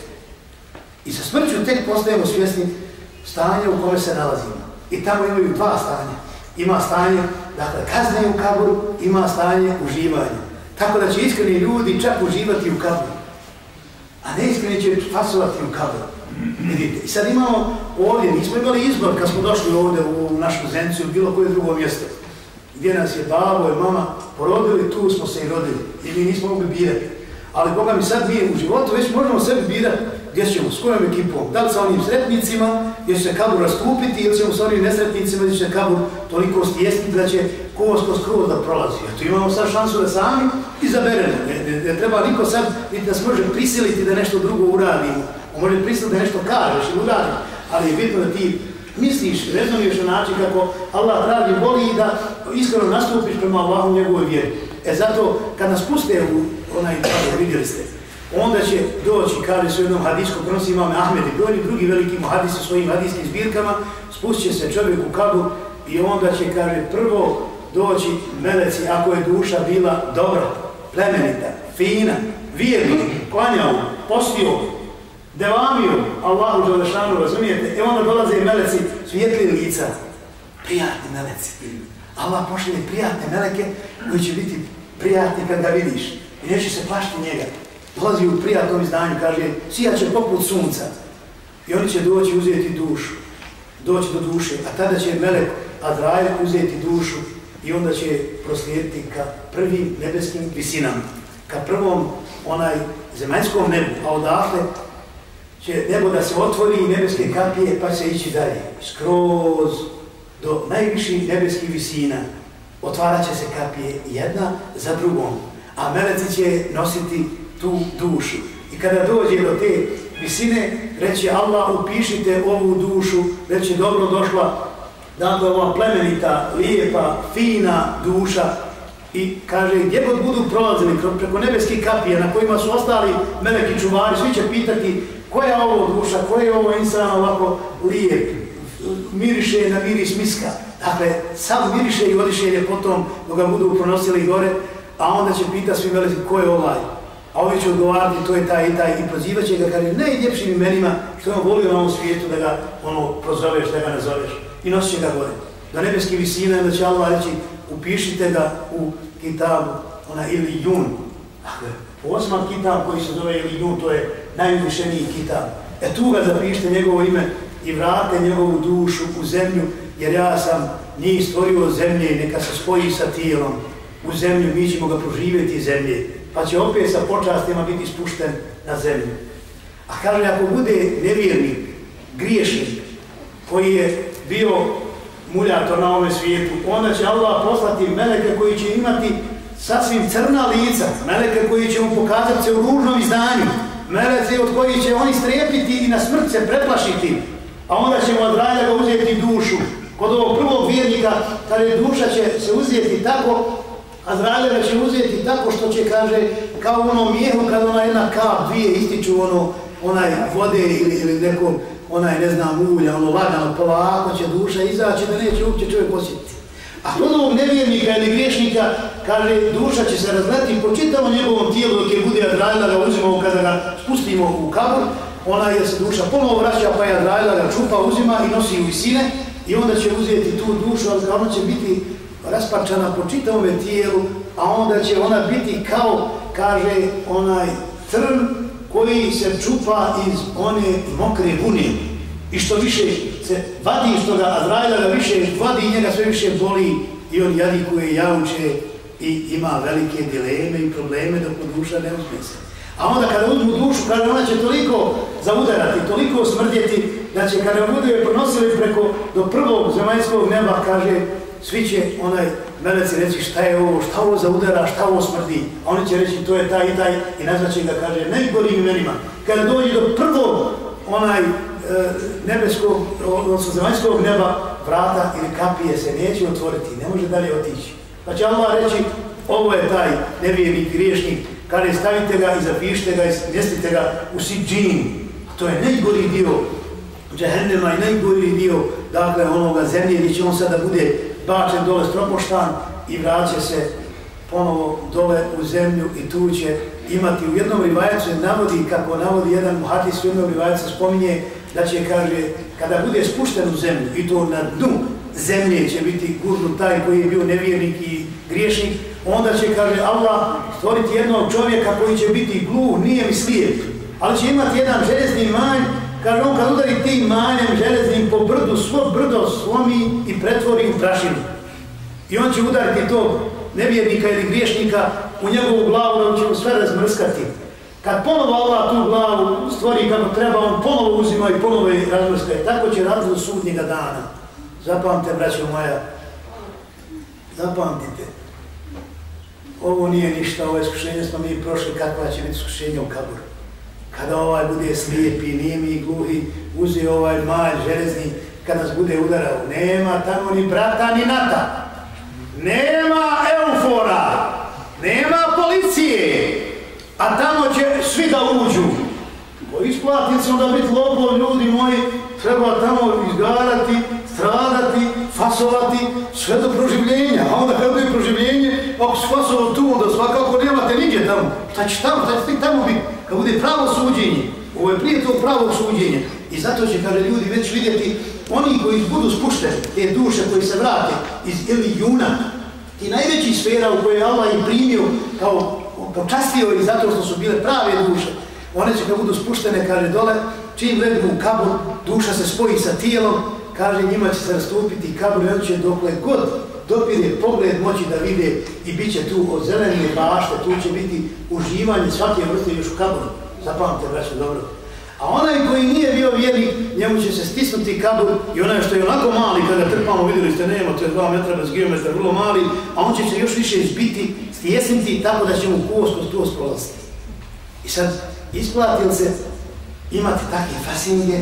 I sa smrću tek postajemo svjesni stanja u kome se nalazimo. I tamo imaju dva stanja. Ima stanje, dakle, kazne u kaburu, ima stanje uživanja. Tako da će iskreni ljudi čak uživati u kaburu. A neiskreni će fasovati u kabel. Vidite, i sad imamo ovdje, nismo imali izbor kad smo došli ovdje u našu zencu ili bilo koje drugo mjesto. Gdje nas je babo i mama porodili, tu smo se i rodili. I mi nismo mogli birati. Ali Boga mi sad mi u životu već možemo sebi birati gdje ćemo, s kojom ekipom, da li sa onim sretnicima, gdje će se kabur rastupiti, ili ćemo sa onim nesretnicima, gdje će kabur toliko stjesniti da će kovosko skroz da prolazi. Eto imamo sad šansu da sami izaberemo. Ne, ne, ne treba niko sad niti da se može prisiliti da nešto drugo uradimo. On može prisiliti da nešto kažeš i uradiš, ali je bitno da ti misliš, rezonuješ na način kako Allah radi, voli i da iskreno nastupiš prema Allahu njegovoj vjeri. E zato, kad nas puste u onaj kabur, vidjeli ste, onda će doći, kaže se u jednom hadijskom, pronosi imam Ahmed i brojni drugi veliki muhadisi sa svojim hadijskim zbirkama, spustit će se čovjek u kabu i onda će, kaže, prvo doći meleci, ako je duša bila dobra, plemenita, fina, vjerni, klanjao, postio, devamio, Allahu Đalešanu, razumijete? E onda dolaze i meleci, svijetli lica, prijatni meleci. Allah pošlje prijatne meleke koji će biti prijatni kad ga vidiš i neće se plašiti njega dolazi u prijatnom izdanju, kaže, sijaće poput sunca. I oni će doći uzeti dušu, doći do duše, a tada će Melek Adrail uzeti dušu i onda će proslijediti ka prvim nebeskim visinama, ka prvom onaj zemaljskom nebu, a odatle će nebo da se otvori i nebeske kapije, pa se ići dalje, skroz do najviših nebeskih visina. Otvarat će se kapije jedna za drugom, a meleci će nositi tu dušu. I kada dođe do te visine, reće Allah upišite ovu dušu, već dobro došla dakle ova plemenita, lijepa, fina duša i kaže gdje god budu prolazili preko nebeskih kapije na kojima su ostali meleki čuvari, svi će pitati koja je ovo duša, koja je ovo insan ovako lijep, miriše na miris miska. Dakle, sam miriše i odiše je potom dok ga budu pronosili gore, a onda će pitati svi meleki ko je ovaj. A ovi će odgovarati, to je taj i taj, i prozivaće ga, kaže, najljepšim imenima, što je on volio na ovom svijetu da ga ono, prozoveš, da ga nazoveš. I nosio ga gore. Na nebeskim visine, da će Allah reći, upišite ga u kitabu, ona ili jun. Dakle, osman kitab koji se zove ili jun, to je najvišeniji kitab. E tu ga zapišite njegovo ime i vrate njegovu dušu u zemlju, jer ja sam njih stvorio zemlje i neka se spoji sa tijelom u zemlju, mi ćemo ga proživjeti zemlje pa će opet sa počastima biti spušten na zemlju. A kaže, ako bude nevjernik, griješnik, koji je bio muljator na ovome svijetu, onda će Allah poslati meleke koji će imati sasvim crna lica, meleke koji će mu pokazati se u ružnom izdanju, meleke od koji će oni strepiti i na smrt se preplašiti, a onda će mu od ga uzeti dušu. Kod ovog prvog vjernika, kada duša će se uzeti tako Azraljeva će uzeti tako što će, kaže, kao ono mijehu kad ona jedna kap, dvije ističu ono, onaj vode ili, ili nekom, onaj, ne znam, ulja, ono lagano, polako će duša izaći da neće uopće čovjek osjetiti. A kod ovog nevjernika ili griješnika, kaže, duša će se razleti po čitavom njegovom tijelu dok je bude Adrajla ga uzimamo kada ga spustimo u kabur, ona je se duša ponovo vraća pa je Adrajla ga čupa, uzima i nosi u visine i onda će uzeti tu dušu, ali ona će biti raspačana po čitavom tijelu, a onda će ona biti kao, kaže, onaj trn koji se čupa iz one mokre vune. I što više se vadi iz toga Azraila, da više vadi njega sve više boli i on jadikuje, jauče i ima velike dileme i probleme dok mu duša ne uzme se. A onda kada uzmu dušu, kada ona će toliko zaudarati, toliko smrdjeti, da će kada budu je ponosili preko do prvog zemaljskog neba, kaže, svi će onaj meleci reći šta je ovo, šta ovo zaudara, šta ovo smrdi. A oni će reći to je taj i taj i nazvaće ga, kaže, najgorim imenima. Kada dođe do prvog onaj e, nebeskog, odnosno zemaljskog neba, vrata ili kapije se neće otvoriti, ne može dalje otići. Pa će Allah reći, ovo je taj nevijenik, griješnik, kada stavite ga i zapišite ga i smjestite ga u siđin. A to je najgori dio džehennema i najgori dio dakle, onoga zemlje gdje će on sada bude bačen dole stropoštan i vraća se ponovo dole u zemlju i tu će imati u jednom rivajacu navodi, kako navodi jedan muhatis u jednom rivajacu spominje da će, kaže, kada bude spušten u zemlju i to na dnu zemlje će biti gurnu taj koji je bio nevjernik i griješnik, onda će, kaže, Allah stvoriti jednog čovjeka koji će biti gluh, nije mi slijep, ali će imati jedan železni manj Kaže on kad udari tim manjem železnim po brdu, svo brdo slomi i pretvori u prašinu. I on će udariti tog nevjernika ili griješnika u njegovu glavu on će mu sve razmrskati. Kad ponovo Allah tu glavu stvori kako treba, on ponovo uzima i ponovo je razmrskaje. Tako će raditi do sudnjega dana. Zapamte, braćo moja, zapamtite. Ovo nije ništa, ovo iskušenje smo mi prošli, kakva će biti iskušenje u kaboru kada ovaj bude slijepi, nijemi i gluhi, uzi ovaj malj železni, kada nas bude udarao, nema tamo ni brata ni nata, nema eufora, nema policije, a tamo će svi da uđu. Ko isplati se onda biti lopov, ljudi moji, treba tamo izgarati, stradati, fasovati, sve do proživljenja. A onda kada je proživljenje, ako su fasovali tu, onda svakako nemate nigdje tamo. Šta će tamo, šta će tamo biti? kad bude pravo suđenje, ovo je prije tog pravog suđenja, i zato će, kada ljudi već vidjeti, oni koji budu spušteni, te duše koji se vrate iz ili juna, ti najveći sfera u kojoj Allah im primio kao počastio i zato što su bile prave duše, one će kad budu spuštene, kaže dole, čim gledimo u kabur, duša se spoji sa tijelom, kaže njima će se rastupiti kabur i on će dokle god dopire pogled moći da vide i bit će tu od zelenije bašte, tu će biti uživanje svake vrste još u kaboru. Zapamte, braće, dobro. A onaj koji nije bio vjernik, njemu će se stisnuti kabur i onaj što je onako mali, kada trpamo, vidjeli ste, nema, to je dva metra bez geometra, vrlo mali, a on će se još više izbiti, stjesniti tako da će mu kost kroz to prolaziti. I sad, isplati se imati takve fasinge,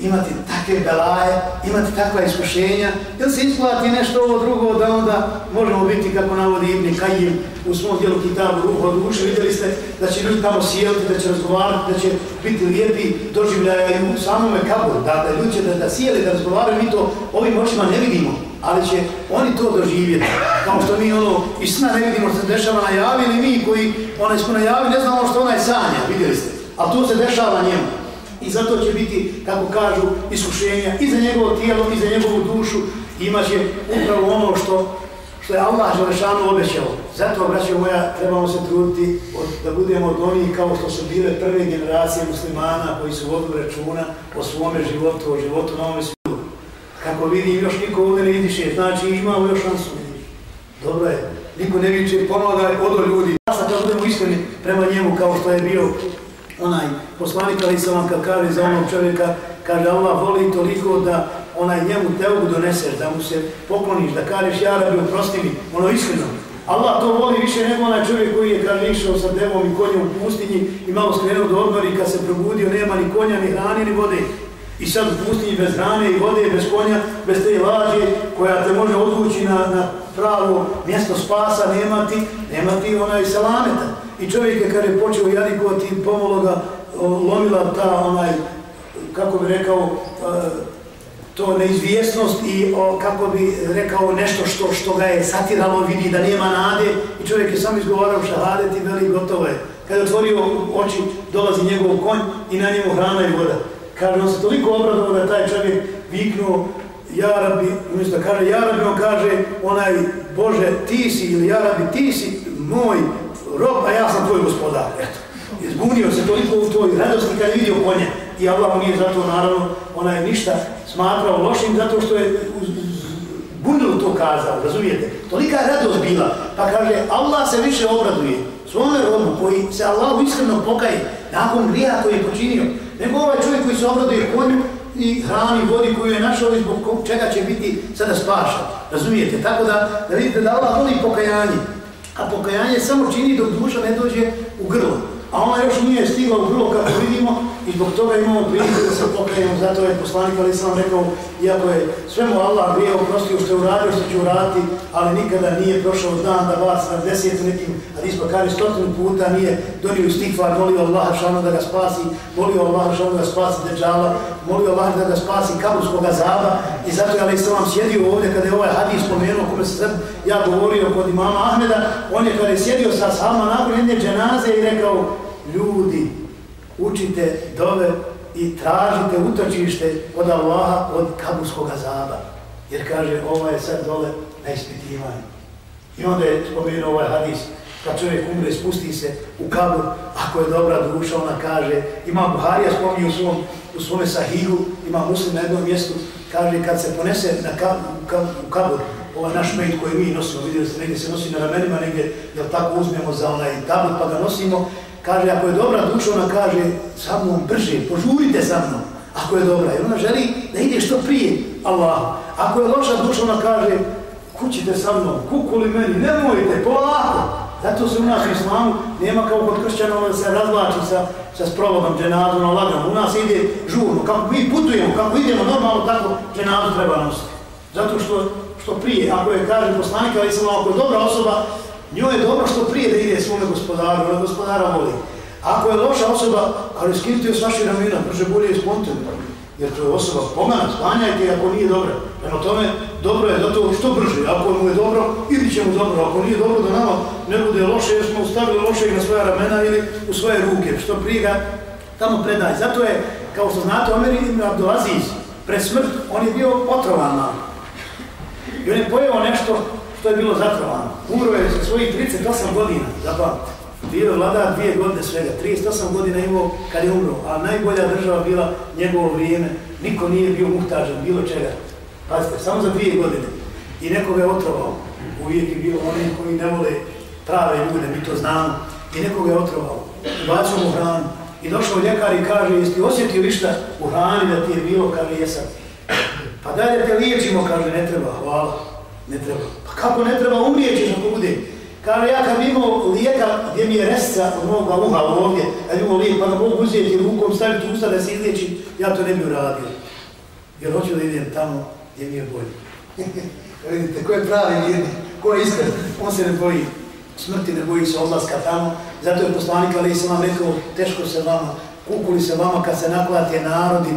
imati takve belaje, imati takva iskušenja, jer se isplati nešto ovo drugo da onda možemo biti, kako navodi Ibni Kajim u svom dijelu Kitabu Ruho duše, vidjeli ste da će ljudi tamo sijeti, da će razgovarati, da će biti lijepi doživljaju u samome kaboru, dakle ljudi će da, da sijeli, da razgovaraju, mi to ovim očima ne vidimo, ali će oni to doživjeti, kao što mi ono i sna ne vidimo što se dešava na javi, ili mi koji onaj smo na javi ne znamo što onaj sanja, vidjeli ste, a to se dešava njemu. I zato će biti, kako kažu, iskušenja i za njegovo tijelo, i za njegovu dušu. Imaće upravo ono što, što je Allah Želešanu obećao. Zato, braće moja, trebamo se truditi od, da budemo od onih kao što su bile prve generacije muslimana koji su vodili računa o svome životu, o životu na ovome svijetu. Kako vidim, još niko ovdje ne vidiše, znači imamo još šansu. Dobro je, niko ne vidiše, pomagaj, odo ljudi. Sada da budemo iskreni prema njemu kao što je bio onaj poslanik ali sam vam kad kaže za onog čovjeka, kaže Allah voli toliko da onaj njemu teugu doneseš, da mu se pokloniš, da kažeš ja rabi oprosti mi, ono iskreno. Allah to voli više nego onaj čovjek koji je kaže išao sa devom i konjem u pustinji i malo skrenuo do odmora i kad se probudio nema ni konja, ni hrane, ni vode. I sad u pustinji bez hrane i vode, bez konja, bez te laže koja te može odvući na, na pravo mjesto spasa, nema ti, nema ti onaj salameta. I čovjek je kada je počeo jadikovati i pomalo ga lomila ta onaj, kako bi rekao, e, to neizvjesnost i o, kako bi rekao nešto što što ga je satiralo, vidi da nema nade i čovjek je sam izgovarao šahadet i veli gotovo je. Kad je otvorio oči, dolazi njegov konj i na njemu hrana i voda. Kaže, on se toliko obradovao da taj čovjek viknuo, Jarabi, umjesto da kaže, Jarabi, on kaže, onaj, Bože, ti si, ili Jarabi ti si moj rob, a ja sam tvoj gospodar. Eto. Izbunio se toliko u tvoj radosti kad je vidio konja. I Allah mu nije zato, naravno, ona je ništa smatrao lošim, zato što je bunilo to kazao, razumijete? Tolika je radost bila, pa kaže, Allah se više obraduje svome robu koji se Allah iskreno pokaje nakon grija koji je počinio, nego ovaj čovjek koji se obraduje konju i hrani vodi koju je našao i zbog čega će biti sada spašan. Razumijete? Tako da, da vidite da Allah voli pokajanje. A pokajanje samo čini dok duša ne dođe u grlo. A ona još nije stigla u grlo, kako vidimo i zbog toga imamo priliku da se pokajemo, zato je poslanik ali sam rekao, iako je svemu Allah grije oprostio što je uradio, što će uraditi, ali nikada nije prošao dan da vas na desetu nekim, ali nismo pa kari stotinu puta, nije donio istikvar, molio Allah šano da ga spasi, molio Allah šano da ga spasi deđala, molio Allah da ga spasi kaburskog azaba. I zato je ali sam vam sjedio ovdje kada je ovaj hadis spomenuo, kome se sad ja govorio kod imama Ahmeda, on je kada je sjedio sa sama nakon jedne dženaze i rekao, ljudi, učite dove i tražite utočište od Allaha, od kaburskog azaba. Jer kaže, ovo je sad dole na ispitivanju. I onda je spomenuo ovaj hadis, kad čovjek umre, spusti se u kabur, ako je dobra duša, ona kaže, ima Buharija spominje u svom, u svome sahihu, ima muslim na jednom mjestu, kaže, kad se ponese na kabur, u kabur, ovaj naš med koji mi nosimo, vidjeli ste, negdje se nosi na ramenima, negdje, jel tako uzmemo za onaj tablet pa ga nosimo, kaže, ako je dobra duša, ona kaže, sa mnom brže, požurite sa mnom, ako je dobra. Jer ona želi da ide što prije Allah. Ako je loša duša, ona kaže, kućite sa mnom, kukuli meni, nemojte, polako. Zato se u nas u islamu nema kao kod kršćana ono da se razlači sa, sa sprovodom dženadu na laganu. U nas ide žurno, kako mi putujemo, kako idemo normalno, tako dženadu treba nositi. Zato što, što prije, ako je kaže poslanika, ali sam ako je dobra osoba, Njoj je dobro što prije da ide svome gospodaru, ona gospodara voli. Ako je loša osoba, ali skinuti joj s vaših ramena, brže bolje isponte. Jer to je osoba pomena, sklanjajte ako nije dobro. Prema tome, dobro je zato što brže. Ako mu je dobro, ili će mu dobro. Ako nije dobro da nama ne bude loše, jer smo stavili loše na svoja ramena ili u svoje ruke. Što prije ga tamo predaj. Zato je, kao što znate, Omer ibn Abdulaziz, pred smrt, on je bio otrovan. I on je pojeo nešto to je bilo zatrovano. Umro je sa svojih 38 godina, zapamte. Bio je vlada dvije godine svega, 38 godina imao kad je umro, a najbolja država bila njegovo vrijeme. Niko nije bio muhtažan, bilo čega. Pazite, samo za dvije godine. I neko ga je otrovao. Uvijek je bilo oni koji ne vole prave ljude, mi to znamo. I neko ga je otrovao. Bacio mu hranu. I došao ljekar i kaže, jesi ti osjetio višta u hrani da ti je bilo, kaže, jesam. Pa dalje te liječimo, kaže, ne treba, hvala. Ne treba. Pa kako ne treba, umrijećeš ako bude. Kaže, ja kad imao lijeka gdje mi je resca od moga uha ovdje, da bi imao lijek, pa ga mogu uzeti rukom, staviti usta da se izliječi, ja to ne bi uradio. Jer hoću da idem tamo gdje mi je bolje. (laughs) Vidite, ko je pravi vjerni, ko je iskren, on se ne boji smrti, ne boji se odlaska tamo. Zato je poslanik, ali sam rekao, teško se vama, kukuli se vama kad se naklati narodi,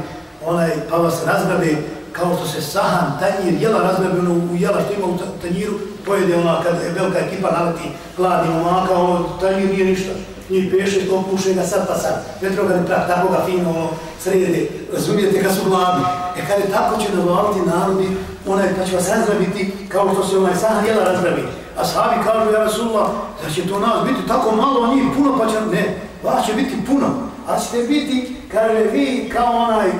onaj, pa vas razgrabe, kao što se sahan, tanjir, jela razgrebeno u jela što ima u tanjiru, pojede ona kad je velika ekipa naleti gladni momaka, ono, tanjir nije ništa. Njih peše, to puše ga sad pa sad. Ne treba ga ne pravi, tako ga fino ono, srede, razumijete kad su gladni. E kad je tako će dovaliti narodi, onaj pa će vas razgrabiti, kao što se onaj sahan jela razgrabi. A sahabi kažu, ja Rasulullah, da će to nas biti tako malo, njih puno pa će, ne, vas će biti puno. A ćete biti, kaže, vi kao onaj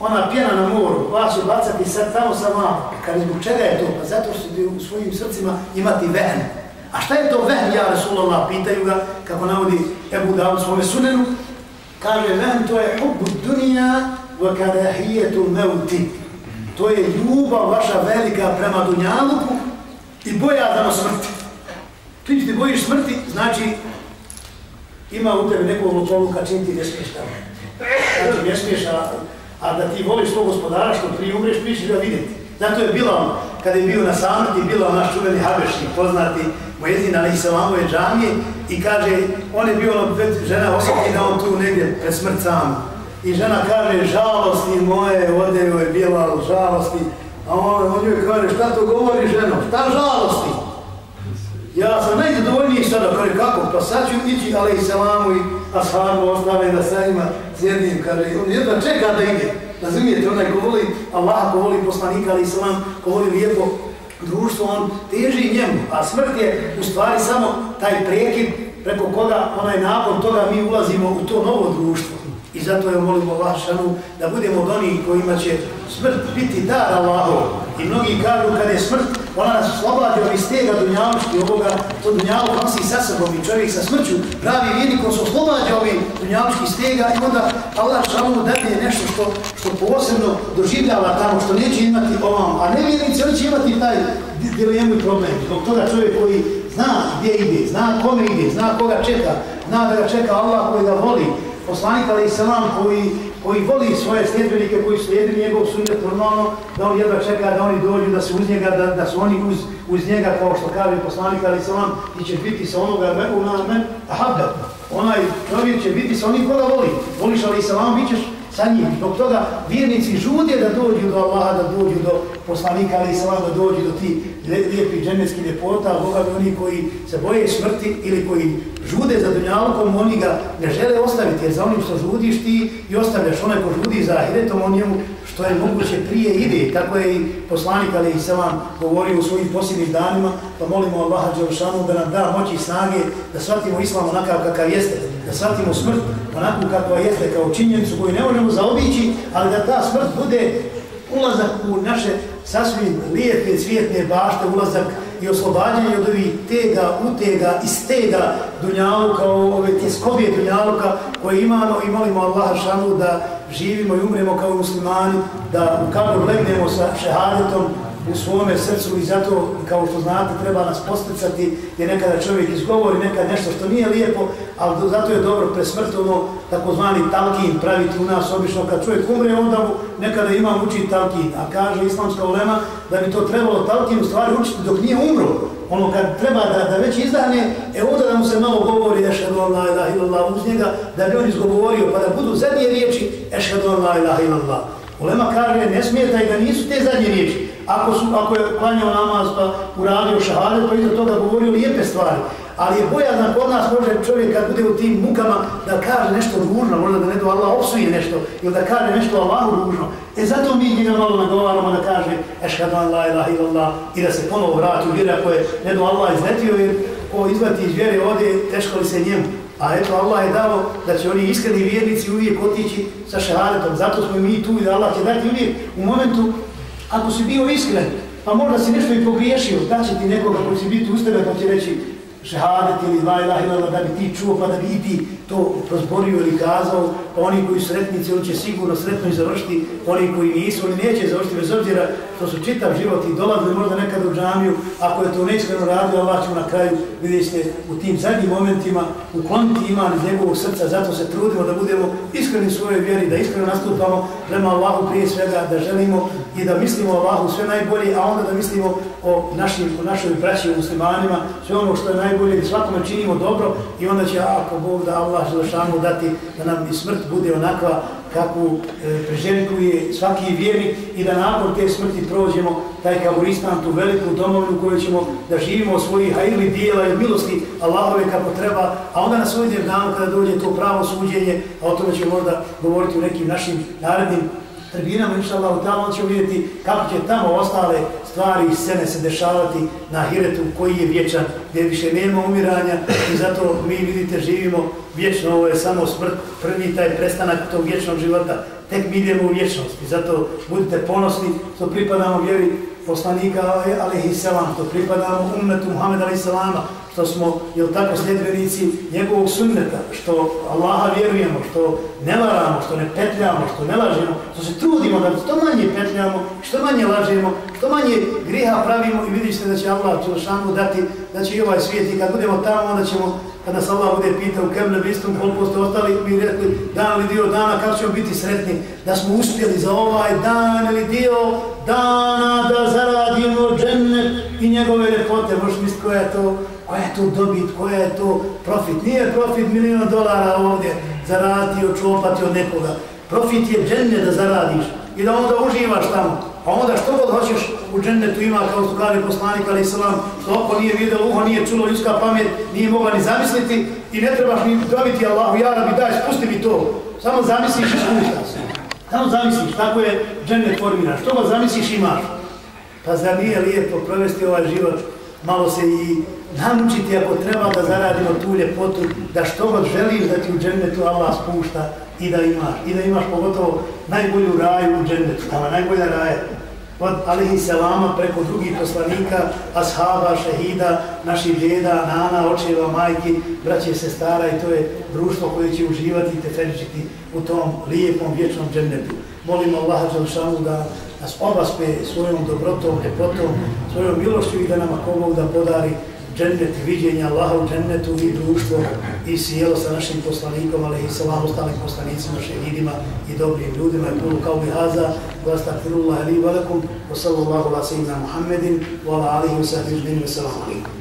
ona pjena na moru, koja će bacati sad tamo sa vama. Kad zbog čega je to? Pa zato što će u svojim srcima imati vehn. A šta je to vehn, ja Rasulallah, pitaju ga, kako navodi Ebu Dawud svome sunenu, kaže vehn, to je hubu dunija wa karahijetu meuti. To je ljubav vaša velika prema dunjaluku i bojazano smrti. Ti ti bojiš smrti, znači ima u tebi nekog lopoluka čim ti ne smiješ tamo. Znači ne smiješ, a a da ti voliš svog gospodara što prije umreš, priši ga vidjeti. Zato je Bilal, ono, kada je bio na samrti, Bilal naš čuveni habešnik, poznati Mojezin Ali Salamove džamije i kaže, on je bio ono žena osjetni da on tu negdje pred smrt sam. i žena kaže, žalosti moje, ode je bila žalosti, a on, on joj kaže, šta to govori ženo, šta žalosti? Ja sam najzadovoljniji sada, kaže, kako, pa sad ću ići, ali i selamu i ashabu ostale da sa njima sjedim, kaže, on jedva čeka da ide. Razumijete, onaj ko voli Allah, ko voli poslanika, ali islam, ko voli lijepo društvo, on teži njemu, a smrt je u stvari samo taj prekid preko koga, onaj nakon toga mi ulazimo u to novo društvo. I zato je molimo Allah šanu da budemo od onih kojima će smrt biti dar Allahov. I mnogi kažu kad je smrt, ona nas oslobađa od istega dunjavnosti ovoga, to dunjavog nosi sa sobom i čovjek sa smrću pravi vidi se oslobađa ovi dunjavski stega i onda Allah šanu daje nešto što, što posebno doživljava tamo, što neće imati ovam. A ne vjernici, oni će imati taj dilemu i problem. Zbog toga čovjek koji zna gdje ide, zna kome ide, zna koga čeka, zna da ga čeka Allah koji ga voli, poslanik ali i selam koji, koji voli svoje sljedbenike koji slijedi njegov sunnet normalno da on jedva čeka da oni dođu da se uz njega da, da su oni uz, uz njega kao što kaže poslanik ali i ti će biti sa onoga u namen habda onaj čovjek će biti sa onim koga voli. Voliš ali salam, bit ćeš sa njim. Dok toga vjernici žude da dođu do Allaha, da dođu do poslanika, ali islam, da dođu do ti lijepih dženevskih ljepota, Boga oni koji se boje smrti ili koji žude za dunjalkom, oni ga ne žele ostaviti, jer za onim što žudiš ti i ostavljaš onaj ko žudi za ahiretom, on njemu što je moguće prije ide. Tako je i poslanik, ali i govorio u svojim posljednim danima, pa molimo Allaha Đelšanu da nam da moći i snage da shvatimo islam onakav kakav jeste, da shvatimo smrt onako kakva jeste kao činjenicu koju ne možemo zaobići, ali da ta smrt bude ulazak u naše sasvim lijepe cvijetne bašte, ulazak i oslobađanje od ovih tega, utega iz tega dunjaluka, ove tjeskovije dunjaluka koje imamo i molimo Allaha šanu da živimo i umremo kao muslimani, da u kabor legnemo sa šehadetom, u svome srcu i zato, kao što znate, treba nas posticati jer nekada čovjek izgovori nekad nešto što nije lijepo, ali zato je dobro presmrtovno takozvani talkin praviti u nas obično. Kad čovjek umre, onda mu nekada ima učiti talkin, a kaže islamska ulema da bi to trebalo talkin u stvari učiti dok nije umro. Ono kad treba da, da već izdane, e onda da mu se malo govori ešhedu Allah ilaha illallah uz njega, da bi on izgovorio, pa da budu zadnje riječi ešhedu Allah ilaha illallah. Ulema kaže, ne smijeta i da nisu te zadnje riječi. Ako, su, ako je klanjao namaz pa uradio šahadet, pa iza toga govorio lijepe stvari. Ali je bojazan kod nas može čovjek kad bude u tim mukama da kaže nešto ružno, možda da ne do Allah opsuje nešto ili da kaže nešto Allahu ružno. E zato mi njega malo nagovaramo da kaže ešhadu la ilaha illallah i da se ponovo vrati u vjeru ako je ne do Allah izletio jer ko izvati iz vjere ode teško li se njemu. A eto Allah je dao da će oni iskreni vjernici uvijek otići sa šehadetom. Zato smo mi tu i da Allah će dati uvijek u momentu ako si bio iskren, pa možda si nešto i pogriješio, da će ti nekoga koji će biti uz tebe pa će reći šehadet ili dva ilaha ilala da bi ti čuo pa da bi i ti to prozborio ili kazao, oni koji su sretnici, oni će sigurno sretno i završiti, oni koji nisu, oni neće završiti bez obzira što su čitav život i dolazili možda nekad u džamiju, ako je to neiskreno radio, Allah ćemo na kraju, vidite, u tim zadnjim momentima ukloniti iman iz njegovog srca, zato se trudimo da budemo iskreni u svojoj vjeri, da iskreno nastupamo prema Allahu prije svega, da želimo i da mislimo Allahu sve najbolje, a onda da mislimo o, našim, o našoj braći muslimanima, sve ono što je najbolje, da svakome činimo dobro i onda će, ako Bog da Allah želešanu dati da nam i smrt bude onakva kakvu e, priželjkuje svaki vjernik i da nakon te smrti prođemo taj kaburistan, tu veliku domovinu koju ćemo da živimo od svojih hajili dijela i milosti Allahove kako treba, a onda na svoj danu kada dođe to pravo suđenje, a o tome ćemo možda govoriti u nekim našim narednim tribinama, inša Allah, tamo ćemo vidjeti kako će tamo ostale stvari i scene se dešavati na Hiretu koji je vječan, gdje više nema umiranja i zato mi vidite živimo vječno, ovo je samo smrt, prvi taj prestanak tog vječnog života, tek mi idemo u vječnost i zato budite ponosni što pripadamo vjeri poslanika alaihi salam, što pripadamo umetu Muhammed alaihi salama, što smo, jel tako, sljedbenici njegovog sunneta, što Allaha vjerujemo, što ne varamo, što ne petljamo, što ne lažemo, što se trudimo da što manje petljamo, što manje lažemo, što manje griha pravimo i vidite da će Allah Čelšanu dati, da će i ovaj svijet i kad budemo tamo, onda ćemo, kad nas Allah bude pitao u kemne bistom, koliko ste ostali, mi rekli dan ili dio dana, kako ćemo biti sretni, da smo uspjeli za ovaj dan ili dio dana da zaradimo džennet i njegove lepote, možeš misliti koja je to koja je to dobit, koja je to profit. Nije profit milion dolara ovdje zaraditi i očopati od nekoga. Profit je dženne da zaradiš i da onda uživaš tamo. Pa onda što god hoćeš u džennetu ima, kao su kaže poslanik, ali islam, što oko nije vidjelo, uho nije čulo ljudska pamet, nije mogla ni zamisliti i ne trebaš ni dobiti Allahu, ja rabi daj, spusti mi to. Samo zamisliš i spušta se. Samo zamisliš, tako je džennet formiran. Što god zamisliš imaš. Pa zar nije lijepo provesti ovaj život, malo se i namučiti ako treba da zaradimo tu ljepotu, da što god želiš da ti u džennetu Allah spušta i da imaš. I da imaš pogotovo najbolju raju u džennetu, tamo najbolja raja od alihi selama preko drugih poslanika, ashaba, šehida, naših djeda, nana, očeva, majki, braće, sestara i to je društvo koje će uživati i teferičiti u tom lijepom vječnom džennetu. Molimo Allaha Đelšanu da nas obaspe svojom dobrotom, ljepotom, svojom milošću i da nam ako da podari džennet, viđenja Allaha u džennetu i društvo i sjelo sa našim poslanikom, ali i sa vam ostalim poslanicima, šehidima i dobrim ljudima. Kulu kao bi haza, wa astakfirullah ali valakum, wa sallallahu ala sejna Muhammedin, wa ala alihi wa sahbihi, wa sallam alaikum.